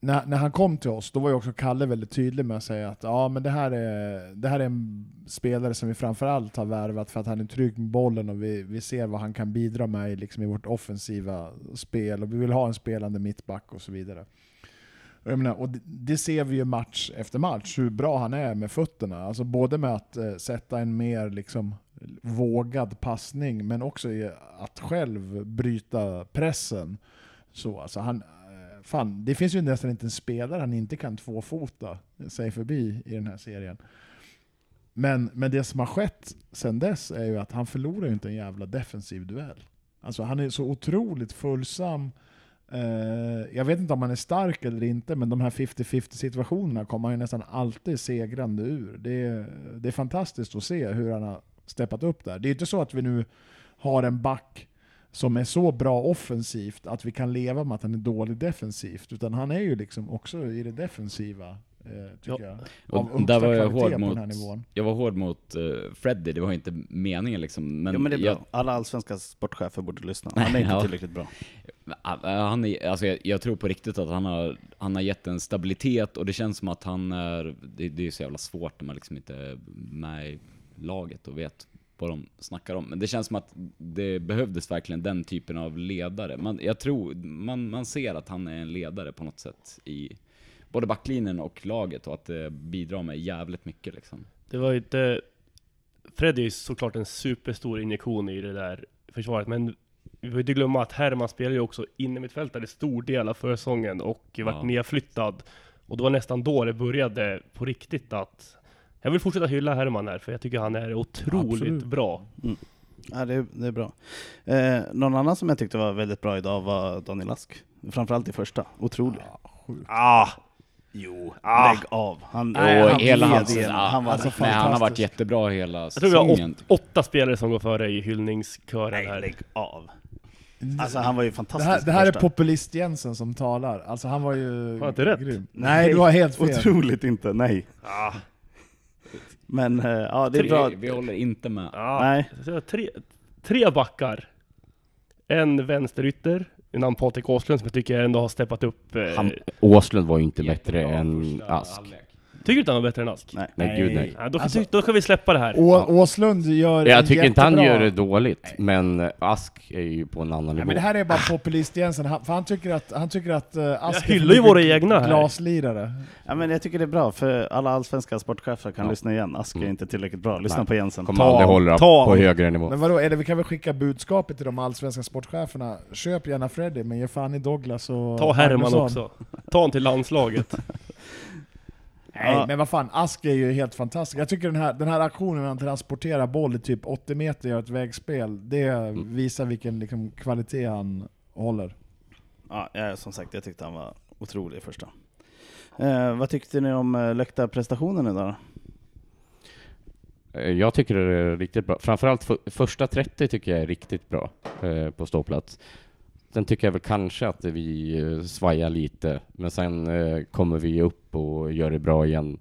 Speaker 3: När, när han kom till oss, då var ju också Kalle väldigt tydlig med att säga att ja, men det, här är, det här är en spelare som vi framförallt har värvat för att han är trygg med bollen och vi, vi ser vad han kan bidra med i, liksom, i vårt offensiva spel. Och vi vill ha en spelande mittback och så vidare. Och jag menar, och det, det ser vi ju match efter match, hur bra han är med fötterna. Alltså både med att eh, sätta en mer liksom, vågad passning, men också i att själv bryta pressen. Så, alltså han, fan, det finns ju nästan inte en spelare han inte kan tvåfota sig förbi i den här serien. Men, men det som har skett sen dess är ju att han förlorar ju inte en jävla defensiv duell. Alltså han är så otroligt fullsam. Eh, jag vet inte om han är stark eller inte, men de här 50-50 situationerna kommer han ju nästan alltid segrande ur. Det är, det är fantastiskt att se hur han har steppat upp där. Det är ju inte så att vi nu har en back som är så bra offensivt att vi kan leva med att han är dålig defensivt. Utan han är ju liksom också i det defensiva, eh, tycker jag.
Speaker 6: Och
Speaker 3: Av
Speaker 6: där var jag
Speaker 3: kvalitet
Speaker 6: hård
Speaker 3: på
Speaker 6: mot,
Speaker 3: den här nivån.
Speaker 6: jag var hård mot uh, Freddy, det var inte meningen liksom. Men,
Speaker 5: ja, men det är bra.
Speaker 6: jag,
Speaker 5: Alla allsvenska sportchefer borde lyssna. Han är inte
Speaker 6: Ja.
Speaker 5: tillräckligt bra.
Speaker 6: Han är, alltså jag, jag tror på riktigt att han har, han har gett en stabilitet och det känns som att han är, det, det är så jävla svårt när man liksom inte är med i laget och vet vad de snackar om. Men det känns som att det behövdes verkligen den typen av ledare. Man, jag tror, man, man ser att han är en ledare på något sätt i både backlinjen och laget och att det bidrar med jävligt mycket liksom.
Speaker 1: Det var ju inte... Fred är ju såklart en superstor injektion i det där försvaret, men vi får inte glömma att Herman spelar ju också innermittfältare stor del av försäsongen och vart
Speaker 6: Ja.
Speaker 1: nedflyttad. Och det var nästan då det började på riktigt att... Jag vill fortsätta hylla Herman här, för jag tycker han är otroligt
Speaker 3: Absolut.
Speaker 1: bra.
Speaker 5: Ja, det, är- det är bra. Eh, någon annan som jag tyckte var väldigt bra idag var Daniel Ask. Framförallt i första. Otrolig.
Speaker 1: Ah!
Speaker 5: Jo,
Speaker 1: Ah.
Speaker 5: lägg av. Han,
Speaker 3: Nej, han
Speaker 6: hela hans, ja,
Speaker 5: han var
Speaker 3: alltså,
Speaker 6: nej, han har varit jättebra hela
Speaker 1: Jag tror vi har
Speaker 6: säsongen.
Speaker 1: åt, åtta spelare som går före i hyllningskören
Speaker 5: Nej,
Speaker 1: här.
Speaker 5: lägg av. Alltså han var ju
Speaker 3: Det
Speaker 5: fantastisk
Speaker 3: här, det här är populist-Jensen som talar. Alltså han var ju...
Speaker 1: Har jag inte rätt?
Speaker 3: grym. Nej, du har helt fel.
Speaker 5: Otroligt inte, nej.
Speaker 1: Ah,
Speaker 5: Men eh, ja, det är
Speaker 6: Tre,
Speaker 5: bra.
Speaker 6: vi håller inte med.
Speaker 1: ah.
Speaker 5: Nej,
Speaker 1: Så tre, tre backar. En vänsterytter, en namn Patrik Åslund som jag tycker ändå har steppat upp. Eh,
Speaker 4: Han, Åslund var ju inte bättre än Ask.
Speaker 6: halvlek.
Speaker 1: Tycker du inte han var bättre än Ask?
Speaker 5: nej.
Speaker 4: Nej, gud nej.
Speaker 1: Nej, då,
Speaker 3: Alltså-
Speaker 1: då ska vi släppa det här.
Speaker 3: Å, Åslund gör
Speaker 4: Jag tycker inte han gör det dåligt, men eh, Ask är ju på en annan
Speaker 3: Nej,
Speaker 4: nivå.
Speaker 3: men det här är bara populist-Jensen, han, för han tycker att, han tycker att uh, Ask
Speaker 1: Jag
Speaker 3: är
Speaker 1: hyllar ju våra egna här.
Speaker 3: Glaslirare.
Speaker 5: Ja, men jag tycker det är bra, för alla allsvenska sportchefer kan
Speaker 4: Ja.
Speaker 5: lyssna igen. Ask är
Speaker 4: Mm.
Speaker 5: inte tillräckligt bra. Lyssna
Speaker 4: Nej.
Speaker 5: på Jensen.
Speaker 4: Kommer aldrig hålla
Speaker 1: ta
Speaker 4: på högre nivå.
Speaker 3: Men vadå, eller vi kan väl skicka budskapet till de allsvenska sportcheferna. Köp gärna Freddy, men ge fan i Douglas och
Speaker 1: Ta Herman också. Ta honom till landslaget.
Speaker 3: Nej,
Speaker 5: Ja.
Speaker 3: men vad fan, Ask är ju helt fantastisk. Jag tycker den här, den här aktionen när han transporterar boll i typ 80 meter och gör ett vägspel, det
Speaker 4: Mm.
Speaker 3: visar vilken liksom, kvalitet han håller.
Speaker 5: Ja, ja, som sagt, jag tyckte han var otrolig i första. Eh, vad tyckte ni om eh, läktarprestationen idag?
Speaker 4: Eh, Jag tycker det är riktigt bra. Framförallt för, första 30 tycker jag är riktigt bra eh, på ståplats. Sen tycker jag väl kanske att vi eh, svajar lite, men sen eh, kommer vi upp och gör det bra igen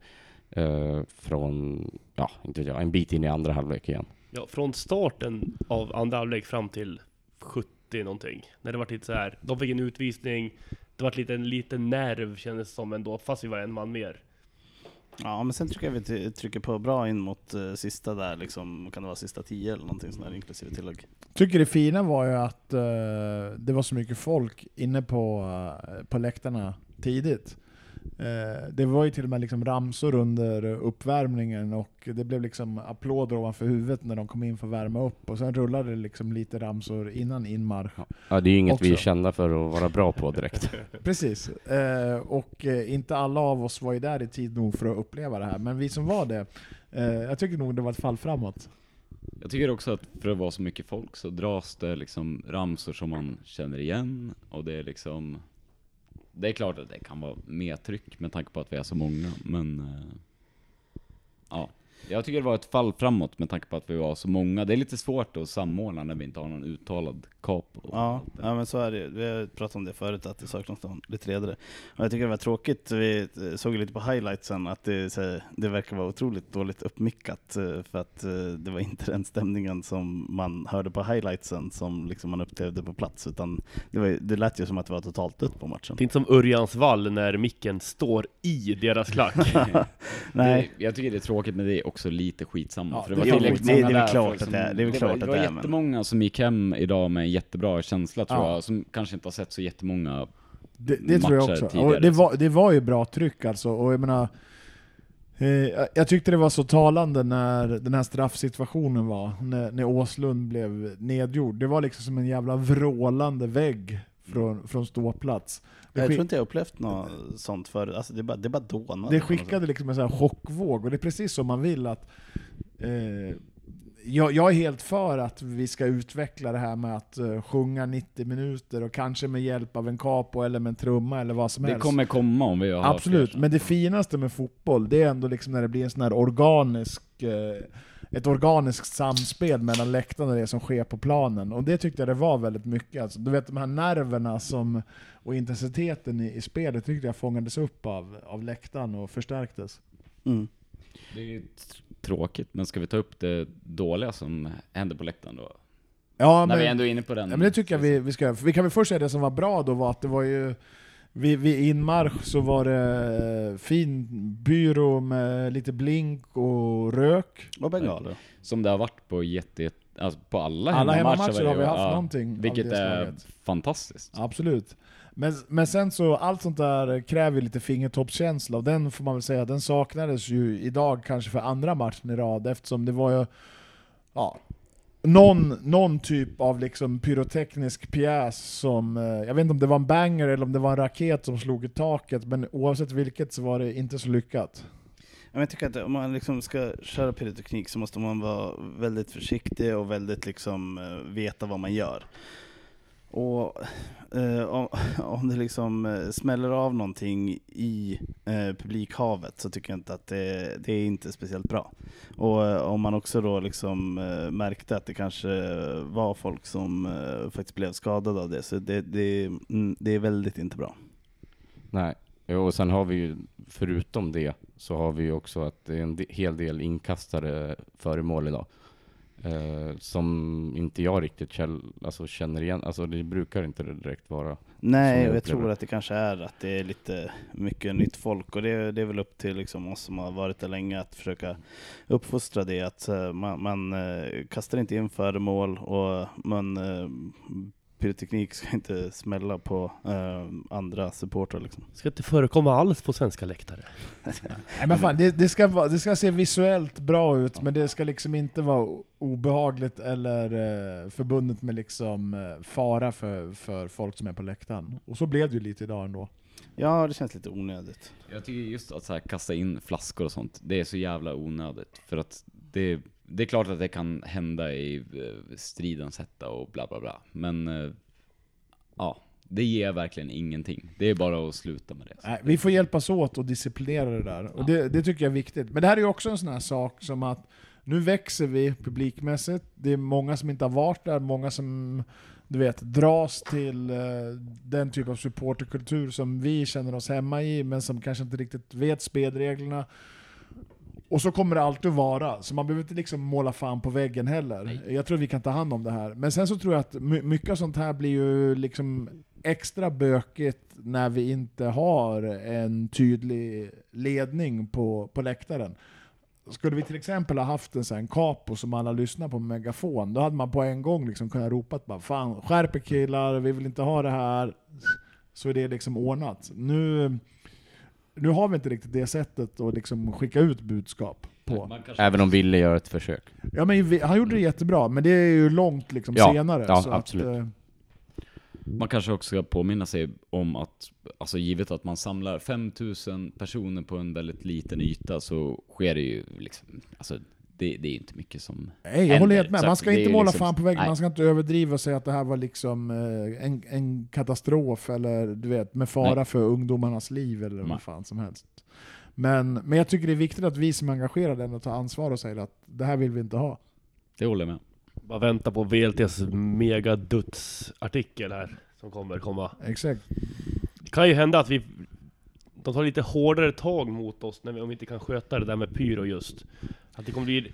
Speaker 4: eh, från, ja, inte vet jag, en bit in i andra halvlek igen.
Speaker 1: Ja, från starten av andra halvlek fram till 70 någonting. När det var lite så här. de fick en utvisning, det var lite, en liten nerv kändes det som ändå, fast vi var en man mer.
Speaker 5: Ja, men sen tycker jag vi trycker på bra in mot uh, sista där, liksom, kan det vara sista tio eller någonting sånt där, inklusive tillägg.
Speaker 3: tycker det fina var ju att uh, det var så mycket folk inne på, uh, på läktarna tidigt. Eh, det var ju till och med liksom ramsor under uppvärmningen och det blev liksom applåder ovanför huvudet när de kom in för att värma upp. Och sen rullade det liksom lite ramsor innan inmarsch.
Speaker 4: Ja, det är ju inget vi är
Speaker 3: Också.
Speaker 4: kända för att vara bra på direkt.
Speaker 3: Precis. Eh, och eh, inte alla av oss var ju där i tid nog för att uppleva det här. Men vi som var det, jag tycker nog det var ett fall framåt.
Speaker 6: Jag tycker också att för att vara så mycket folk så dras det liksom ramsor som man känner igen och det är liksom det är klart att det kan vara mer tryck med tanke på att vi är så många men eh, Ja Jag tycker det var ett fall framåt med tanke på att vi var så många. Det är lite svårt att samordna när vi inte har någon uttalad kap. och
Speaker 5: Ja,
Speaker 6: det.
Speaker 5: ja men så är det ju. Vi har pratat om det förut, att det saknas någon lite ledare. Och jag tycker det var tråkigt, vi såg ju lite på highlightsen, att det, så här, det verkar vara otroligt dåligt uppmickat. eh, För att eh, det var inte den stämningen som man hörde på highlightsen som liksom man upplevde på plats. Utan det, var, ju- det lät ju som att det var totalt dött på matchen.
Speaker 1: Det är inte som Örjans vall när micken står i deras klack.
Speaker 5: Nej,
Speaker 6: Det, jag tycker det är tråkigt men det är också lite skitsamma.
Speaker 3: Ja,
Speaker 6: för det
Speaker 3: det
Speaker 6: var
Speaker 5: det-
Speaker 6: många
Speaker 5: det är väl
Speaker 6: där
Speaker 5: klart att
Speaker 6: som-
Speaker 5: det är- det är väl
Speaker 6: var,
Speaker 5: klart
Speaker 6: det
Speaker 5: att
Speaker 6: var
Speaker 5: det är, men-
Speaker 6: jättemånga som gick hem idag med en jättebra känsla tror
Speaker 3: Ja.
Speaker 6: jag, som kanske inte har sett så jättemånga
Speaker 3: Det, det tror jag
Speaker 6: matcher
Speaker 3: också.
Speaker 6: tidigare,
Speaker 3: Och det, var, det var ju bra tryck alltså, och jag menar eh, jag- tyckte det var så talande när den här straffsituationen var, när, när Åslund blev nedgjord. Det var liksom som en jävla vrålande vägg från, från ståplats. Det,
Speaker 5: jag tror inte jag upplevt något sånt förut. Alltså det, bara, det bara dånade.
Speaker 3: det skickade liksom en sån här chockvåg, och det är precis som man vill att eh, jag, jag är helt för att vi ska utveckla det här med att eh, sjunga 90 minuter och kanske med hjälp av en capo eller med en trumma eller vad som
Speaker 6: Det
Speaker 3: helst.
Speaker 6: kommer komma om vi har
Speaker 3: Absolut, men det finaste med fotboll, det är ändå liksom när det blir en sån här organisk, eh, ett organiskt samspel mellan läktaren och det som sker på planen. Och det tyckte jag det var väldigt mycket. Alltså, du vet de här nerverna som, och intensiteten i, i spelet tyckte jag fångades upp av, av läktaren och förstärktes.
Speaker 5: Mm.
Speaker 6: Det är tråkigt, men ska vi ta upp det dåliga som hände på läktaren då?
Speaker 3: Ja,
Speaker 6: När
Speaker 3: men,
Speaker 6: vi ändå är inne på den.
Speaker 3: ja, men det tycker jag vi, vi ska Vi kan väl först säga det som var bra då var att det var ju vid, vid inmarsch så var det eh, fin byrå med lite blink och rök.
Speaker 5: Och bengaler.
Speaker 6: Som det har varit på jätte, jätte alltså på alla,
Speaker 3: Alla
Speaker 6: hemmamatcher
Speaker 3: har vi haft någonting av
Speaker 6: Vilket är
Speaker 3: slaget.
Speaker 6: fantastiskt.
Speaker 3: Absolut. Men, men sen så, allt sånt där kräver lite fingertoppskänsla och den får man väl säga, den saknades ju idag kanske för andra matchen i rad eftersom det var ju, ja, någon, någon typ av liksom pyroteknisk pjäs som, eh, jag vet inte om det var en banger eller om det var en raket som slog i taket, men oavsett vilket så var det inte så lyckat.
Speaker 5: Jag tycker att om man liksom ska köra pyroteknik så måste man vara väldigt försiktig och väldigt liksom eh, veta vad man gör. Och eh, om, om det liksom eh, smäller av någonting i eh, publikhavet så tycker jag inte att det, det är inte speciellt bra. Och eh, om man också då liksom eh, märkte att det kanske var folk som eh, faktiskt blev skadade av det, så det, det, mm, det är väldigt inte bra.
Speaker 4: Nej, och sen har vi ju, förutom det, så har vi ju också att det är en hel del inkastade föremål idag. Eh, som inte jag riktigt käll, alltså, känner igen, alltså det brukar inte direkt vara.
Speaker 5: Nej,
Speaker 4: jag
Speaker 5: jag, tror att det kanske är att det är lite mycket nytt folk och det, det är väl upp till liksom oss som har varit där länge att försöka uppfostra det. Att eh, man, man eh, kastar inte in föremål och man eh, pyroteknik ska inte smälla på eh, andra supportrar liksom.
Speaker 1: Ska inte förekomma alls på svenska läktare.
Speaker 3: Nej men fan, det, det, ska vara, det ska se visuellt bra ut, men det ska liksom inte vara obehagligt eller eh, förbundet med liksom eh, fara för, för folk som är på läktaren. Och så blev det ju lite idag ändå.
Speaker 5: Ja, det känns lite onödigt.
Speaker 6: Jag tycker just att så här, kasta in flaskor och sånt, det är så jävla onödigt. För att det, det är klart att det kan hända i eh, stridens hetta och bla bla bla. Men eh, ja, det ger verkligen ingenting. Det är bara att sluta med det.
Speaker 3: Nej, vi får hjälpas åt och disciplinera det där. Och det, det tycker jag är viktigt. Men det här är ju också en sån här sak som att nu växer vi publikmässigt. Det är många som inte har varit där, många som du vet, dras till eh, den typ av supporterkultur som vi känner oss hemma i, men som kanske inte riktigt vet spelreglerna. Och så kommer det alltid att vara, så man behöver inte liksom måla fan på väggen heller. Jag tror vi kan ta hand om det här. Men sen så tror jag att my- mycket av sånt här blir ju liksom extra bökigt när vi inte har en tydlig ledning på, på läktaren. Skulle vi till exempel ha haft en sån capo som alla lyssnar på med megafon, då hade man på en gång liksom kunnat ropa bara Fan, skärp killar, vi vill inte ha det här. Så är det liksom ordnat. Nu, nu har vi inte riktigt det sättet att liksom skicka ut budskap på.
Speaker 4: Även om Ville gör ett försök.
Speaker 3: Ja, men han gjorde det jättebra, men det är ju långt liksom
Speaker 4: Ja,
Speaker 3: senare.
Speaker 4: ja,
Speaker 3: så
Speaker 4: absolut.
Speaker 3: Att, eh,
Speaker 6: Man kanske också ska påminna sig om att, alltså givet att man samlar 5000 personer på en väldigt liten yta så sker det ju liksom, alltså det, det är inte mycket som
Speaker 3: nej, jag
Speaker 6: händer.
Speaker 3: håller helt med. Man ska inte måla
Speaker 6: liksom-
Speaker 3: fan på väggen,
Speaker 6: nej.
Speaker 3: man ska inte överdriva och säga att det här var liksom eh, en, en katastrof, eller du vet, med fara
Speaker 6: Nej.
Speaker 3: för ungdomarnas liv eller
Speaker 6: Nej.
Speaker 3: vad fan som helst. Men, men jag tycker det är viktigt att vi som är engagerade ändå tar ansvar och säger att det här vill vi inte ha.
Speaker 6: Det håller jag med.
Speaker 1: Bara vänta på VLTs megaduts-artikel här, som kommer komma.
Speaker 3: Exakt.
Speaker 1: Det kan ju hända att vi... De tar lite hårdare tag mot oss när vi, om vi inte kan sköta det där med pyro just. Att det kommer bli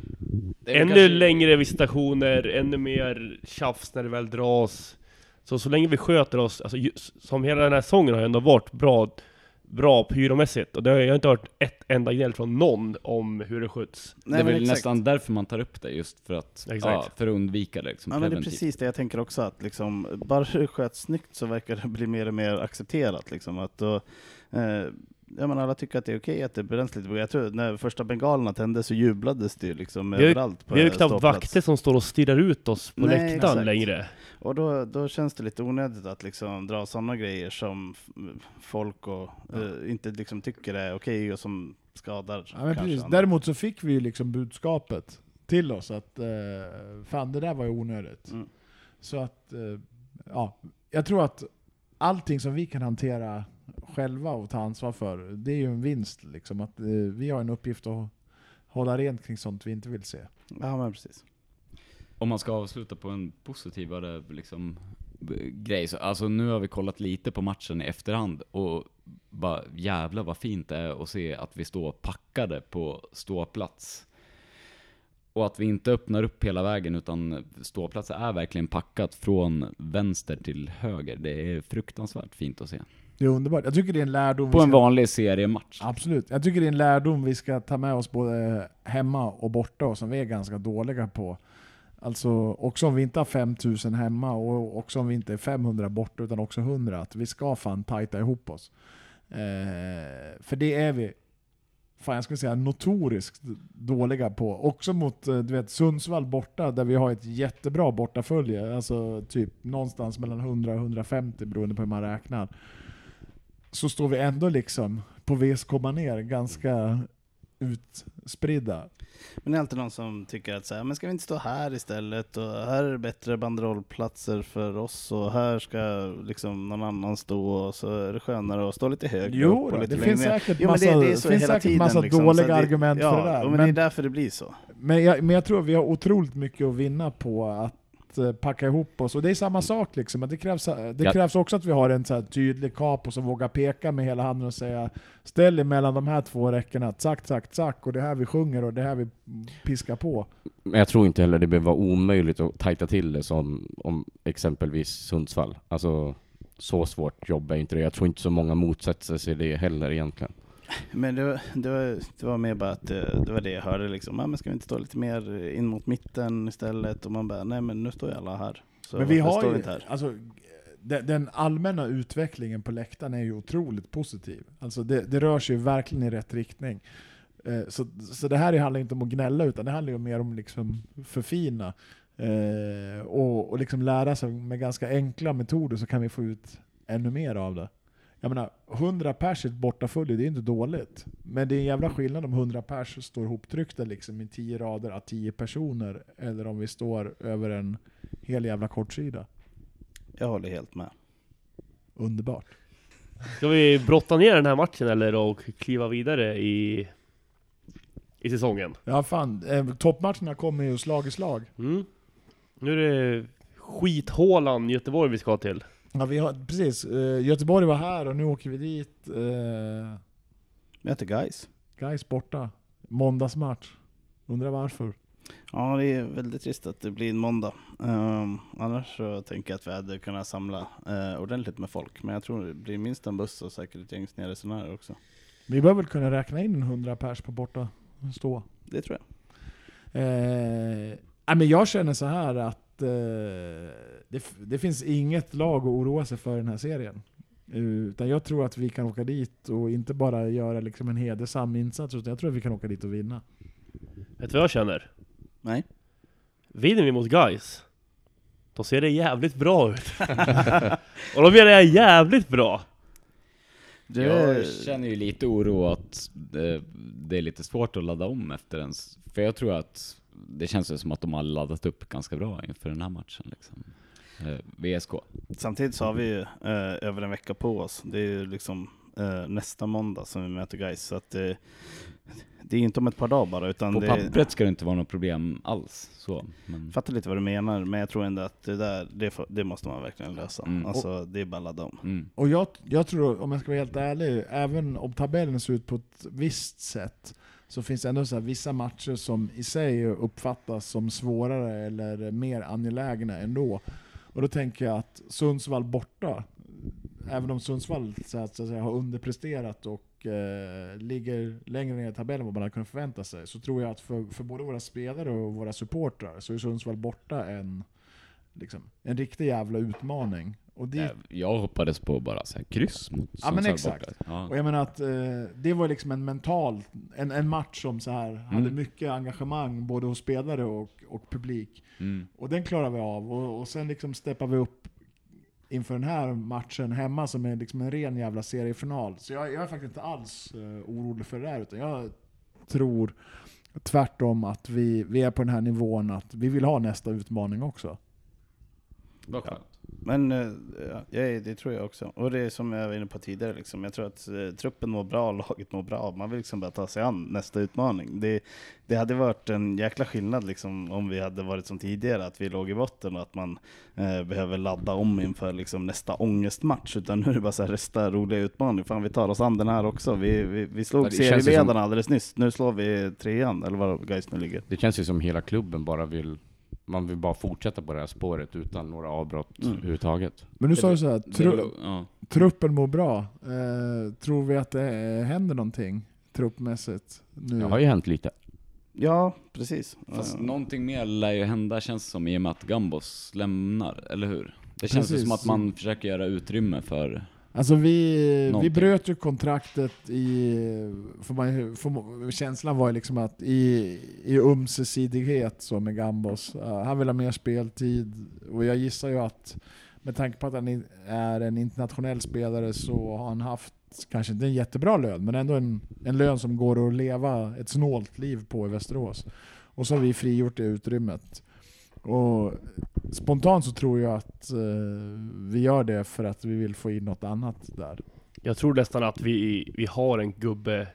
Speaker 1: ännu längre visitationer, ännu mer tjafs när det väl dras. Så så länge vi sköter oss, alltså just, som hela den här säsongen har ju ändå varit bra, bra pyromässigt. Och det har, jag har inte hört ett enda gnäll från någon om hur det sköts.
Speaker 6: det är väl nästan därför man tar upp det, just för att,
Speaker 1: Exakt.
Speaker 6: ja, för att undvika det liksom,
Speaker 5: Ja, men det är precis det jag tänker också, att liksom, bara det sköts snyggt så verkar det bli mer och mer accepterat. Liksom, att då, eh, ja, men alla tycker att det är okej att det bränns lite. Jag tror när första bengalerna tändes så jublades det ju liksom
Speaker 1: Vi har ju-
Speaker 5: överallt. På
Speaker 1: Vi har ju knappt
Speaker 5: ståplats.
Speaker 1: vakter som står och stirrar ut oss på
Speaker 5: Nej,
Speaker 1: läktaren
Speaker 5: exakt.
Speaker 1: längre.
Speaker 5: Och då, då känns det lite onödigt att liksom dra sådana grejer som folk och, eh, inte liksom tycker är okej och som skadar.
Speaker 3: Ja, precis. Däremot så fick vi ju liksom budskapet till oss att eh, fan det där var ju onödigt.
Speaker 5: Mm.
Speaker 3: Så att, eh, ja, jag tror att allting som vi kan hantera själva och ta ansvar för, det är ju en vinst. Liksom, att eh, vi har en uppgift att hålla rent kring sånt vi inte vill se.
Speaker 5: Ja, men precis.
Speaker 6: Om man ska avsluta på en positivare liksom, grej, så alltså nu har vi kollat lite på matchen i efterhand och bara jävla vad fint det är att se att vi står packade på ståplats. Och att vi inte öppnar upp hela vägen utan ståplatsen är verkligen packat från vänster till höger. Det är fruktansvärt fint att se.
Speaker 3: Det är underbart. Jag tycker det är en lärdom
Speaker 6: På en
Speaker 3: ska,
Speaker 6: vanlig seriematch.
Speaker 3: Absolut. Jag tycker det är en lärdom vi ska ta med oss både hemma och borta, och som vi är ganska dåliga på. Alltså också om vi inte har 5000 hemma och också om vi inte är 500 borta utan också 100, att vi ska fan tajta ihop oss. Eh, för det är vi, fan jag skulle säga notoriskt dåliga på. Också mot eh, du vet, Sundsvall borta, där vi har ett jättebra bortafölje. Alltså typ någonstans mellan 100 och 150 beroende på hur man räknar. Så står vi ändå liksom på VS komma ner ganska utspridda.
Speaker 5: Men det är alltid någon som tycker att så här, men ska vi inte stå här istället? Och här är det bättre banderollplatser för oss och här ska liksom någon annan stå och så är det skönare att stå lite högre
Speaker 3: Jo,
Speaker 5: upp och lite
Speaker 3: det
Speaker 5: längre
Speaker 3: finns
Speaker 5: ner.
Speaker 3: säkert
Speaker 5: Jo, men
Speaker 3: massa,
Speaker 5: det, det
Speaker 3: finns säkert
Speaker 5: tiden.
Speaker 3: massa
Speaker 5: liksom,
Speaker 3: dåliga
Speaker 5: det,
Speaker 3: argument
Speaker 5: ja,
Speaker 3: för det där.
Speaker 5: Men, det är därför det blir så.
Speaker 3: Men jag, men jag tror vi har otroligt mycket att vinna på att eh, packa ihop oss. Och det är samma sak liksom, det krävs, det
Speaker 4: Ja.
Speaker 3: krävs också att vi har en så tydlig kapo som vågar peka med hela handen och säga Ställ er mellan de här två räckena, zack, zack, zack, och det är här vi sjunger och det är här vi piskar på.
Speaker 4: Men jag tror inte heller det behöver vara omöjligt att tajta till det som om exempelvis Sundsvall. Alltså, så svårt jobb är inte det. Jag tror inte så många motsätter sig det heller egentligen.
Speaker 5: Men det var, det var, det var mer bara att det, det var det jag hörde liksom. Ja, men ska vi inte stå lite mer in mot mitten istället? Och man bara, nej men nu står ju alla här. Så
Speaker 3: Men vi har ju,
Speaker 5: inte här?
Speaker 3: alltså, den, allmänna utvecklingen på läktaren är ju otroligt positiv. Alltså det, det rör sig ju verkligen i rätt riktning. Eh, Så, så det här handlar inte om att gnälla, utan det handlar ju mer om liksom förfina. Eh, och, och liksom lära sig med ganska enkla metoder så kan vi få ut ännu mer av det. Jag menar, 100 pers i ett bortafölje, det är inte dåligt. Men det är en jävla skillnad om 100 pers står ihoptryckta liksom i 10 rader av 10 personer, eller om vi står över en hel jävla kortsida.
Speaker 5: Jag håller helt med.
Speaker 3: Underbart.
Speaker 1: Ska vi brotta ner den här matchen eller och kliva vidare i, i säsongen?
Speaker 3: Ja fan, eh, toppmatcherna kommer ju slag i slag.
Speaker 1: Mm. Nu är det skithålan Göteborg vi ska till.
Speaker 3: Ja, vi har, precis, eh, Göteborg var här och nu åker vi dit. Eh,
Speaker 5: Möter guys.
Speaker 3: guys borta. Måndagsmatch. Undrar varför.
Speaker 5: Ja, det är väldigt trist att det blir en måndag. Ehm, annars så tänker jag att vi hade kunnat samla eh, ordentligt med folk. Men jag tror det blir minst en buss och säkert ett gäng resenärer också.
Speaker 3: Vi bör väl kunna räkna in en 100 pers på borta stå.
Speaker 5: Det tror jag.
Speaker 3: Eh, men jag känner så här att det, f- det finns inget lag att oroa sig för i den här serien. Eh, Utan jag tror att vi kan åka dit och inte bara göra liksom en hedersam insats, utan jag tror att vi kan åka dit och vinna.
Speaker 1: Vet du vad jag känner?
Speaker 5: Nej.
Speaker 1: Vinner vi mot guys då ser det jävligt bra ut. och då menar jag jävligt bra.
Speaker 5: Det,
Speaker 6: Jag känner ju lite oro att det, det är lite svårt att ladda om efter ens, för jag tror att det känns ju som att de har laddat upp ganska bra inför den här matchen liksom. Eh, VSK.
Speaker 5: Samtidigt så har vi ju eh, över en vecka på oss. Det är ju liksom eh, nästa måndag som vi möter guys så att eh, det är inte om ett par dagar bara, utan
Speaker 6: På
Speaker 5: det,
Speaker 6: pappret ska det inte vara något problem alls. Så. Men,
Speaker 5: fattar lite vad du menar, men jag tror ändå att det där, det, det måste man verkligen lösa.
Speaker 6: Mm.
Speaker 5: Alltså, det är bara att ladda om.
Speaker 6: mm.
Speaker 3: Och jag, jag tror, om jag ska vara helt ärlig, även om tabellen ser ut på ett visst sätt, så finns det ändå så här vissa matcher som i sig uppfattas som svårare eller mer angelägna ändå. Och då tänker jag att Sundsvall borta, även om Sundsvall så att säga, har underpresterat och eh, ligger längre ner i tabellen än vad man hade kunnat förvänta sig, så tror jag att för, för både våra spelare och våra supportrar så är Sundsvall borta en, liksom, en riktig jävla utmaning. Och det,
Speaker 6: Jag hoppades på bara så här kryss mot
Speaker 3: Ja, men exakt.
Speaker 6: Ja.
Speaker 3: Och jag menar att eh, det var liksom en mental, en, en match som så här hade
Speaker 6: Mm.
Speaker 3: mycket engagemang både hos spelare och, och publik.
Speaker 6: Mm.
Speaker 3: Och den klarar vi av. Och, och sen liksom steppar vi upp inför den här matchen hemma som är liksom en ren jävla seriefinal. Så jag, jag är faktiskt inte alls eh, orolig för det där, utan jag tror tvärtom att vi, vi är på den här nivån att vi vill ha nästa utmaning också.
Speaker 6: Vad skönt.
Speaker 5: Men eh, ja, det tror jag också. Och det är som jag var inne på tidigare, liksom. jag tror att eh, truppen mår bra, laget mår bra. Man vill liksom bara ta sig an nästa utmaning. Det, det hade varit en jäkla skillnad liksom, om vi hade varit som tidigare, att vi låg i botten och att man eh, behöver ladda om inför liksom, nästa ångestmatch. Utan nu är det bara så här, nästa roliga utmaning. Fan, vi tar oss an den här också. Vi, vi, vi slog
Speaker 4: ju som-
Speaker 5: serieledarna alldeles nyss. Nu slår vi trean, eller var guys nu ligger.
Speaker 4: Det känns ju som hela klubben bara vill, man vill bara fortsätta på det här spåret utan några avbrott
Speaker 5: Mm.
Speaker 4: överhuvudtaget.
Speaker 3: Men nu sa du så här,
Speaker 6: Det är
Speaker 3: tru,
Speaker 6: ja.
Speaker 3: truppen mår bra. Eh, tror vi att det händer någonting truppmässigt nu?
Speaker 4: Det har ju hänt lite.
Speaker 5: Ja, precis.
Speaker 6: Fast
Speaker 5: Eh,
Speaker 6: någonting mer lär ju hända känns som i och med att Gambos lämnar, eller hur? Det känns
Speaker 3: Precis.
Speaker 6: som att man försöker göra utrymme för...
Speaker 3: Alltså vi, vi bröt ju kontraktet i... För man, för, känslan var ju liksom att i, i ömsesidighet så med Gambos. Uh, han vill ha mer speltid och jag gissar ju att med tanke på att han är en internationell spelare så har han haft kanske inte en jättebra lön, men ändå en, en lön som går att leva ett snålt liv på i Västerås. Och så har vi frigjort det utrymmet. Och spontant så tror jag att eh, vi gör det för att vi vill få in något annat där.
Speaker 1: Jag tror nästan att vi, vi har en gubbe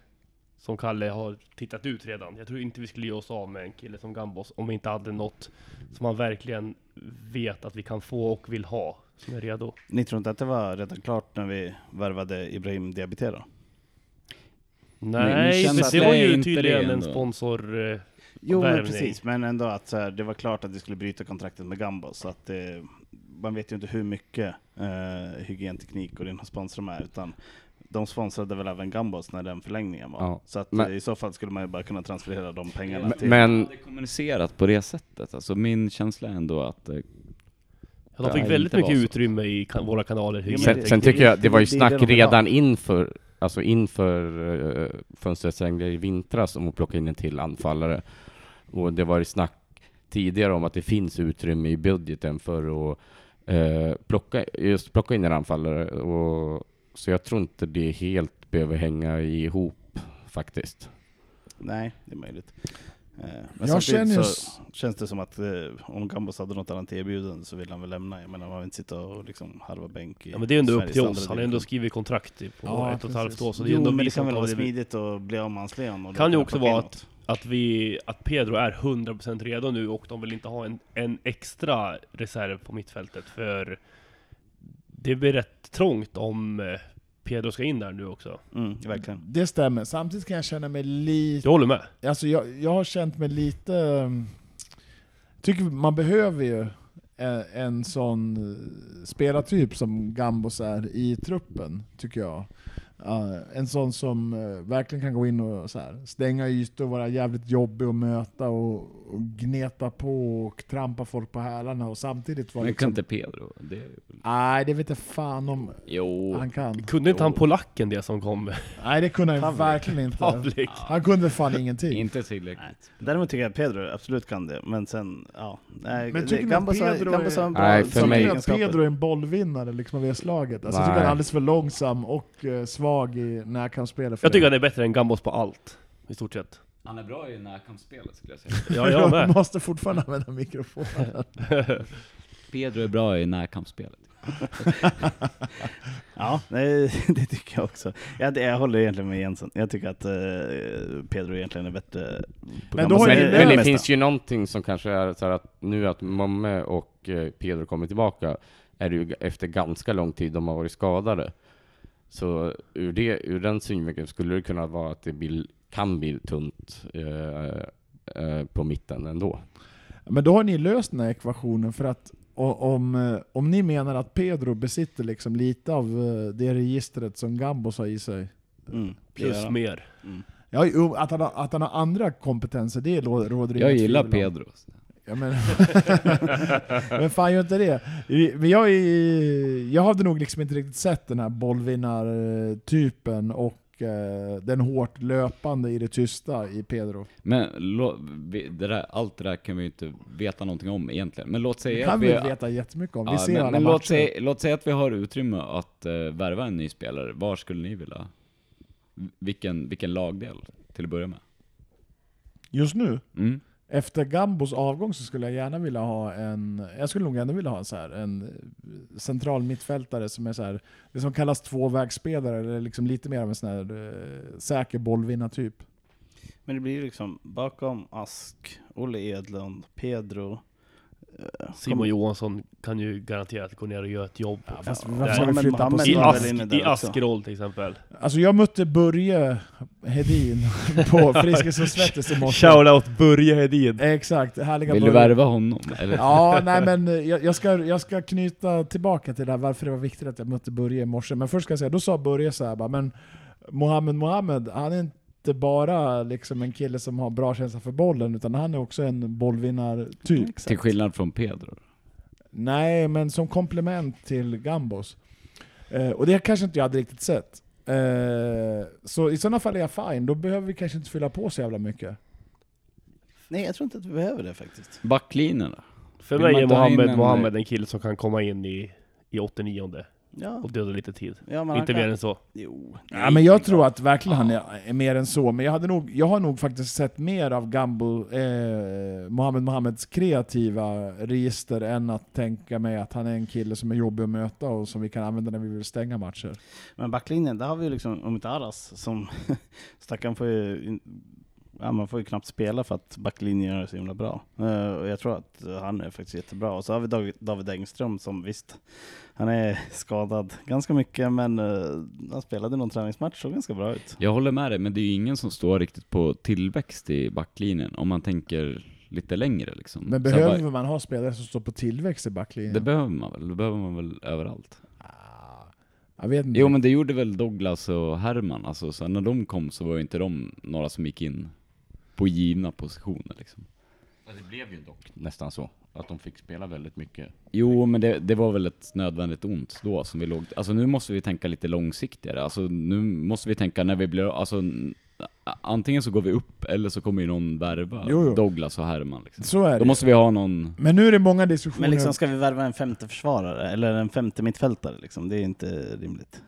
Speaker 1: som Kalle har tittat ut redan. Jag tror inte vi skulle ge oss av med en kille som Gambos om vi inte hade något som man verkligen vet att vi kan få och vill ha, som är redo.
Speaker 5: Ni tror inte att det var redan klart när vi värvade Ibrahim Diabitera?
Speaker 1: Nej, men det
Speaker 6: det
Speaker 1: var
Speaker 6: är
Speaker 1: ju tydligen en sponsor... eh,
Speaker 5: Jo, men precis. Men ändå att så här, det var klart att vi skulle bryta kontraktet med Gambos. Så att, eh, man vet ju inte hur mycket eh, hygienteknik och dina sponsrar är, utan de sponsrade väl även Gambos när den förlängningen var.
Speaker 4: Ja,
Speaker 5: Så att,
Speaker 4: men-
Speaker 5: eh, i så fall skulle man ju bara kunna transferera de pengarna
Speaker 4: Men-
Speaker 5: till...
Speaker 4: Men
Speaker 6: hade kommunicerat på det sättet. Alltså min känsla är ändå att... eh,
Speaker 1: Ja, de fick väldigt mycket utrymme i kan, våra kanaler.
Speaker 5: Ja,
Speaker 4: sen,
Speaker 5: det-
Speaker 4: sen
Speaker 5: det-
Speaker 4: tycker jag,
Speaker 5: det-
Speaker 4: det var ju
Speaker 5: det
Speaker 4: snack
Speaker 5: det
Speaker 4: redan inför, alltså inför uh, fönstret stängde i vintras om att plocka in en till anfallare. Och det var ju snack tidigare om att det finns utrymme i budgeten för att eh, plocka, just plocka in en anfallare. Och, så jag tror inte det helt behöver hänga ihop faktiskt.
Speaker 5: Nej, det är möjligt. Eh, Men
Speaker 3: Jag känner ju
Speaker 5: så känns det som att eh, om Gambos hade något annat erbjudande så vill han väl lämna. Jag menar, man vill inte sitta och liksom harva bänk i
Speaker 1: Ja men det är ändå upp till oss. Han har ändå skrivit kontrakt på
Speaker 3: Ja,
Speaker 1: ett och ett halvt år. Så det är
Speaker 5: Jo,
Speaker 1: ändå
Speaker 5: men det kan väl vara smidigt att bli av med hans lön.
Speaker 1: Kan ju också vara
Speaker 5: något.
Speaker 1: Att, vi, att Pedro är 100% redo nu och de vill inte ha en, en extra reserv på mittfältet för det blir rätt trångt om eh, Pedro ska in där nu också.
Speaker 5: Mm, verkligen.
Speaker 3: Det stämmer. Samtidigt kan jag känna mig lite...
Speaker 1: Jag håller med.
Speaker 3: Alltså jag, jag har känt mig lite... um, tycker man behöver ju en, en sån eh, spelartyp som Gambos är i truppen, tycker jag. En sån som eh, verkligen kan gå in och så här, stänga ytor, vara jävligt jobbig att möta och, och gneta på och trampa folk på hälarna och samtidigt vara
Speaker 6: Men kan
Speaker 3: liksom...
Speaker 6: inte Pedro? Det är...
Speaker 3: Nej, det vet jag fan om
Speaker 6: Jo.
Speaker 3: han kan.
Speaker 1: Kunde inte han polacken det som kom?
Speaker 3: Nej, det kunde han
Speaker 5: Pavlik.
Speaker 3: verkligen inte.
Speaker 1: Pavlik.
Speaker 3: Han kunde fan ingenting.
Speaker 6: Inte tillräckligt.
Speaker 5: Däremot tycker jag att Pedro absolut kan det, men sen, ja. Nej,
Speaker 3: Men tycker ni att
Speaker 5: Gambos har-
Speaker 3: Pedro
Speaker 5: Gambos har
Speaker 3: är-
Speaker 5: en bra
Speaker 4: Nej, för mig-.
Speaker 3: Pedro är en bollvinnare liksom av det slaget? Alltså, jag tycker
Speaker 4: Nej.
Speaker 3: han är alldeles för långsam och eh, svag i närkampsspelet.
Speaker 1: Jag tycker
Speaker 3: det.
Speaker 1: han är bättre än Gambos på allt. I stort sett.
Speaker 6: Han är bra i närkampsspelet skulle jag säga.
Speaker 1: Ja, jag med.
Speaker 3: måste fortfarande använda mikrofonen.
Speaker 6: Pedro är bra i närkampsspelet.
Speaker 5: Ja, nej, det tycker jag också. Jag, det- jag håller egentligen med Jensen. Jag tycker att eh, Pedro egentligen är bättre på
Speaker 3: Men då ju
Speaker 5: det
Speaker 4: Men, men det finns ju någonting som kanske är så här att nu att Momme och eh, Pedro kommer tillbaka är det ju efter ganska lång tid de har varit skadade. Så ur, det, ur den synvinkeln skulle det kunna vara att det blir, kan bli tunt eh, eh, på mitten ändå.
Speaker 3: Men då har ni löst den här ekvationen för att om, eh, om ni menar att Pedro besitter liksom lite av eh, det registret som Gambos har i sig.
Speaker 5: Mm,
Speaker 1: Plus
Speaker 5: han.
Speaker 1: mer.
Speaker 5: Mm.
Speaker 3: Ja, att, han har, att han har andra kompetenser, det råder det
Speaker 6: Jag gillar. Pedro.
Speaker 3: Ja, men, men fan gör inte det. Men jag, är- jag hade nog liksom inte riktigt sett den här bollvinnartypen och eh, den hårt löpande i det tysta i Pedro.
Speaker 6: Men vi, det där, allt det där kan vi ju inte veta någonting om egentligen. Men låt
Speaker 3: Det
Speaker 6: säga
Speaker 3: kan
Speaker 6: att
Speaker 3: vi
Speaker 6: vi...
Speaker 3: veta jättemycket om. Vi
Speaker 6: Ja,
Speaker 3: ser
Speaker 6: men
Speaker 3: alla
Speaker 6: men
Speaker 3: matcher.
Speaker 6: låt, säga, låt säga att vi har utrymme att uh, värva en ny spelare. Var skulle ni vilja? Vilken, vilken lagdel till att börja med?
Speaker 3: Just nu,
Speaker 6: Mm
Speaker 3: efter Gambos avgång så skulle jag gärna vilja ha en, jag skulle nog gärna vilja ha en, så här, en central mittfältare som är så här, det som kallas tvåvägsspelare, eller liksom lite mer av en sån här eh, säker bollvinnartyp.
Speaker 5: Men det blir liksom bakom Ask, Olle Edlund, Pedro eh,
Speaker 1: Simon
Speaker 5: kom-
Speaker 1: Johansson kan ju garanterat gå ner och göra ett jobb.
Speaker 3: fast
Speaker 1: Där.
Speaker 3: varför ska vi flytta på
Speaker 5: Mohammed
Speaker 1: I, ask, I askroll till exempel.
Speaker 3: Alltså jag mötte Börje Hedin på Friskis och Svettis i morse.
Speaker 1: Shoutout Börje Hedin.
Speaker 3: Exakt, härliga
Speaker 6: Vill du
Speaker 3: Börje.
Speaker 6: värva honom? Eller?
Speaker 3: Ja, nej men eh, jag, jag, ska, jag ska knyta tillbaka till det här varför det var viktigt att jag mötte Börje i morse. Men först ska jag säga, då sa Börje så här, bara, men Mohammed Mohammed, han är inte bara liksom en kille som har bra känsla för bollen, utan han är också en bollvinnartyp.
Speaker 6: Till skillnad från Pedro.
Speaker 3: Nej, men som komplement till Gambos. Eh, och det kanske inte jag hade riktigt sett. Eh, så i sådana fall är jag fine, då behöver vi kanske inte fylla på så jävla mycket.
Speaker 5: Nej, jag tror inte att vi behöver det faktiskt.
Speaker 6: Backlinjen då?
Speaker 1: För
Speaker 6: Vill
Speaker 1: mig
Speaker 6: man
Speaker 1: är Mohammed
Speaker 6: en-
Speaker 1: Mohammed en kille som kan komma in i, i 89
Speaker 5: Ja,
Speaker 1: och döda lite tid.
Speaker 5: ja men
Speaker 1: Inte
Speaker 5: kan-
Speaker 1: mer än så.
Speaker 5: Jo.
Speaker 3: Ja, men jag tror att verkligen han är, är mer än så, men jag, hade nog, jag har nog faktiskt sett mer av Gambo, eh, Mohammed Mohammeds kreativa register än att tänka mig att han är en kille som är jobbig att möta och som vi kan använda när vi vill stänga matcher.
Speaker 5: Men backlinjen, där har vi ju liksom, om inte Aras, som stackaren får ju, ja, man får ju knappt spela för att backlinjen är så himla bra. Eh, och jag tror att han är faktiskt jättebra. Och så har vi David, David Engström som visst, han är skadad ganska mycket, men eh, han spelade någon träningsmatch och ganska bra ut.
Speaker 6: Jag håller med dig, men det är ju ingen som står riktigt på tillväxt i backlinjen. Om man tänker lite längre liksom.
Speaker 3: Men behöver
Speaker 6: bara-
Speaker 3: man ha spelare som står på tillväxt i backlinjen?
Speaker 6: Det behöver man väl? Det behöver man väl överallt?
Speaker 3: Ah, jag vet inte.
Speaker 6: Jo men det gjorde väl Douglas och Herman, alltså så när de kom så var ju inte de några som gick in på givna positioner liksom.
Speaker 4: Det blev ju dock nästan så, att de fick spela väldigt mycket.
Speaker 6: Jo men det, det var väl ett nödvändigt ont då som vi låg, alltså nu måste vi tänka lite långsiktigare, alltså nu måste vi tänka när vi blir, alltså antingen så går vi upp eller så kommer ju någon värva
Speaker 3: Jo, jo.
Speaker 6: Douglas och Herman liksom.
Speaker 3: Så är
Speaker 6: Då
Speaker 3: det.
Speaker 6: måste vi ha någon,
Speaker 3: Men nu är det många diskussioner.
Speaker 5: Men liksom, ska vi värva en femte försvarare, eller en femte mittfältare liksom? Det är inte rimligt.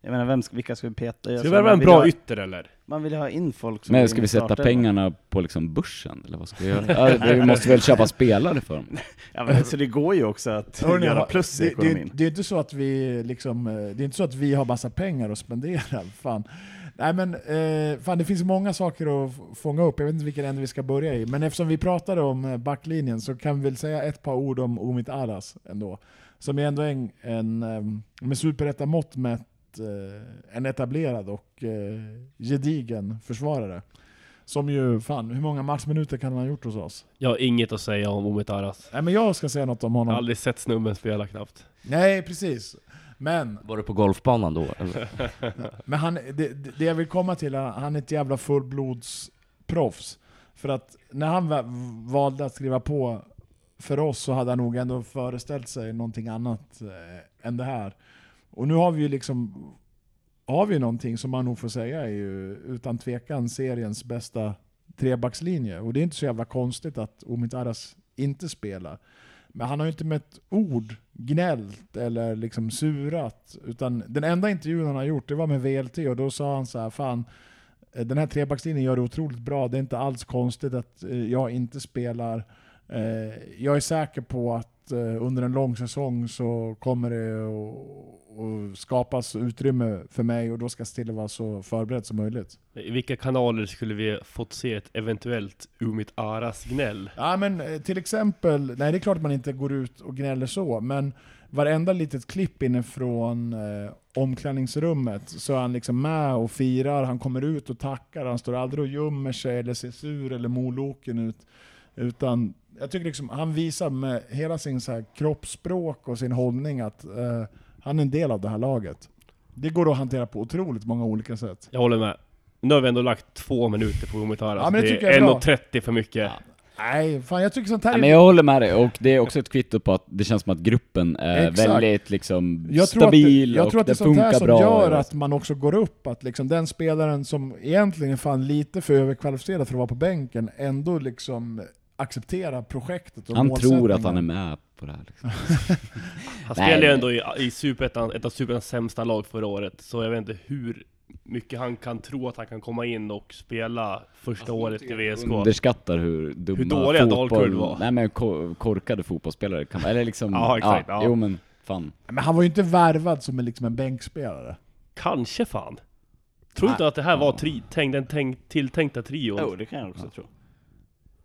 Speaker 5: Jag menar, vem ska, vilka ska vi peta?
Speaker 1: Ska vi värva en bra ytter eller?
Speaker 5: Man vill ju ha in folk som
Speaker 6: men ska vi sätta pengarna på liksom börsen eller vad ska vi göra? Ja, vi måste väl köpa spelare för dem?
Speaker 5: Ja, men, så det går ju också att
Speaker 3: Hörrni,
Speaker 5: göra plus i
Speaker 3: det, det,
Speaker 5: ekonomin.
Speaker 3: det är inte så att vi liksom, eh, det är inte så att vi har massa pengar att spendera. Fan. Nej men, eh, fan det finns många saker att fånga upp, jag vet inte vilken ände vi ska börja i. Men eftersom vi pratade om eh, backlinjen så kan vi väl säga ett par ord om Omid Aras ändå. Som är ändå en, en eh, med superettan-mått mätt, eh, en etablerad och eh, gedigen försvarare. Som ju, fan hur många matchminuter kan han ha gjort hos oss?
Speaker 1: Jag har inget att säga om Omid Aras.
Speaker 3: Nej men jag ska säga något om
Speaker 1: Jag
Speaker 3: honom.
Speaker 1: har aldrig sett snubben spela knappt.
Speaker 3: Nej, precis. Men,
Speaker 4: Var du på golfbanan då?
Speaker 3: men han, det, det jag vill komma till är att han är ett jävla fullblodsproffs. För att när han va- valde att skriva på för oss så hade han nog ändå föreställt sig någonting annat eh, än det här. Och nu har vi ju liksom har vi någonting som man nog får säga är ju utan tvekan seriens bästa trebackslinje. Och det är inte så jävla konstigt att Omid Aras inte spelar. Men han har ju inte med ett ord gnällt eller liksom surat. Utan den enda intervjun han har gjort, det var med VLT och då sa han så här, fan den här trebackslinjen gör det otroligt bra, det är inte alls konstigt att eh, jag inte spelar. Eh, jag är säker på att eh, under en lång säsong så kommer det att skapas utrymme för mig och då ska att vara så förberedd som möjligt.
Speaker 1: I vilka kanaler skulle vi fått se ett eventuellt Umit Aras gnäll?
Speaker 3: Ja men eh, till exempel, nej det är klart att man inte går ut och gnäller så, men varenda litet klipp inifrån eh, omklädningsrummet så är han liksom med och firar, han kommer ut och tackar, han står aldrig och gömmer sig eller ser sur eller moloken ut. Utan jag tycker liksom, han visar med hela sin så här kroppsspråk och sin hållning att eh, han är en del av det här laget. Det går att hantera på otroligt många olika sätt.
Speaker 1: Jag håller med. Nu har vi ändå lagt två minuter på Umit Aras.
Speaker 3: Ja, men det
Speaker 1: det
Speaker 3: tycker jag är bra.
Speaker 1: är 1.30 för mycket.
Speaker 3: Nej, fan jag tycker sånt här
Speaker 6: Ja,
Speaker 3: är
Speaker 6: men jag håller med dig, och det är också ett kvitto på att det känns som att gruppen är
Speaker 3: Exakt.
Speaker 6: väldigt liksom
Speaker 3: Jag tror att det,
Speaker 6: stabil
Speaker 3: jag tror
Speaker 6: och
Speaker 3: att det är
Speaker 6: det
Speaker 3: sånt här
Speaker 6: funkar
Speaker 3: som
Speaker 6: bra.
Speaker 3: gör att man också går upp, att liksom den spelaren som egentligen är fan lite för överkvalificerad för att vara på bänken, ändå liksom accepterar projektet och
Speaker 6: han tror att han är med på det här. Liksom.
Speaker 1: Han spelade ju ändå i, i Superettan, ett av Superettans sämsta lag förra året, så jag vet inte hur mycket han kan tro att han kan komma in och spela första året i VSK.
Speaker 6: Underskattar hur dumma
Speaker 1: Hur dåliga
Speaker 6: fotboll...
Speaker 1: Var.
Speaker 6: Nej men ko- korkade fotbollsspelare kan Eller liksom...
Speaker 1: Ja, exakt, ja.
Speaker 6: Jo men, fan.
Speaker 3: Men han var ju inte värvad som en, liksom en bänkspelare.
Speaker 1: Kanske fan. Tror inte att det här var tri, tänk, den tänk, tilltänkta trion?
Speaker 5: Jo, det kan jag också tro.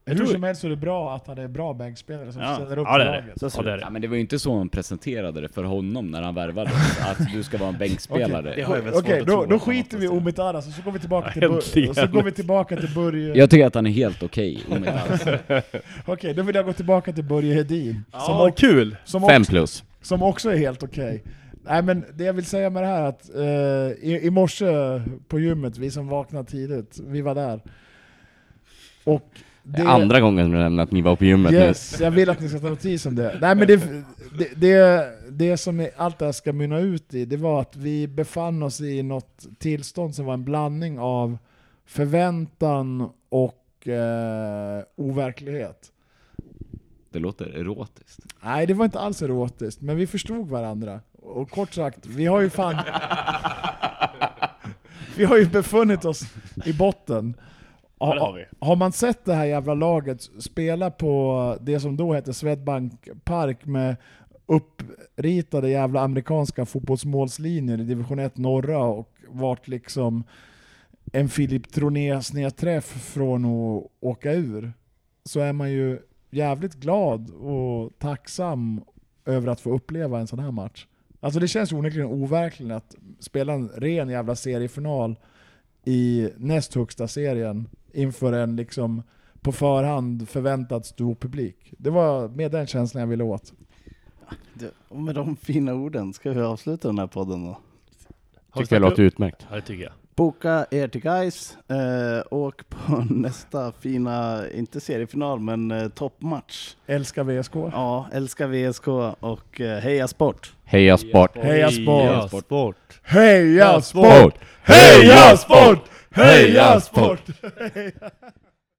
Speaker 3: Hur
Speaker 1: tror-
Speaker 3: som helst så är det bra att han är bra bänkspelare som
Speaker 5: Ja.
Speaker 3: ställer upp
Speaker 1: Ja, det
Speaker 3: i
Speaker 1: är det.
Speaker 3: laget.
Speaker 5: Så
Speaker 1: Ja, det är
Speaker 5: det.
Speaker 6: Ja, men det var ju inte så man presenterade det för honom när han värvades, att du ska vara en bänkspelare.
Speaker 5: Det har jag väldigt
Speaker 3: Okej,
Speaker 5: svårt att
Speaker 3: då,
Speaker 5: tro
Speaker 3: då
Speaker 5: att han
Speaker 3: skiter vi i Omid Aras och så går vi tillbaka till,
Speaker 1: Ja,
Speaker 3: Bur- och så går vi tillbaka till Börje...
Speaker 6: Jag tycker att han är helt okej. om inte alls.
Speaker 3: Okej, då vill jag gå tillbaka till Börje Hedin. Som,
Speaker 1: Ja,
Speaker 3: också,
Speaker 1: kul!
Speaker 3: som,
Speaker 6: Fem
Speaker 3: också,
Speaker 6: plus.
Speaker 3: som också är helt okej. Nej men det jag vill säga med det här att eh, i, i morse på gymmet, vi som vaknade tidigt, vi var där. Och
Speaker 4: Det andra gången du nämner att ni var på gymmet
Speaker 3: Yes, jag vill att ni ska ta notis om det. Nej men det, det, det, det som allt det här ska mynna ut i, det var att vi befann oss i något tillstånd som var en blandning av förväntan och eh, overklighet.
Speaker 6: Det låter erotiskt.
Speaker 3: Nej, det var inte alls erotiskt, men vi förstod varandra. Och kort sagt, vi har ju fan... vi har ju befunnit oss i botten.
Speaker 1: Ja, det har vi.
Speaker 3: Har man sett det här jävla laget spela på det som då hette Swedbank Park med uppritade jävla amerikanska fotbollsmålslinjer i division 1 norra och vart liksom en Filip Troné snedträff från att åka ur, så är man ju jävligt glad och tacksam över att få uppleva en sån här match. Alltså det känns onekligen overkligt att spela en ren jävla seriefinal i näst högsta serien inför en liksom på förhand förväntad stor publik. Det var med den känslan jag ville åt.
Speaker 5: Det, och med de fina orden ska vi avsluta den här podden då.
Speaker 1: Har
Speaker 4: Tycker jag låter utmärkt.
Speaker 1: Ja, det tycker jag.
Speaker 5: Boka er till guys. Eh, åk på nästa fina, inte seriefinal, men eh, toppmatch.
Speaker 3: Älskar VSK.
Speaker 5: Ja, älskar VSK och eh, heja sport!
Speaker 4: Heja sport!
Speaker 3: Heja sport!
Speaker 1: Heja sport!
Speaker 3: Heja
Speaker 1: sport!
Speaker 3: sport! Heja sport! Heja sport!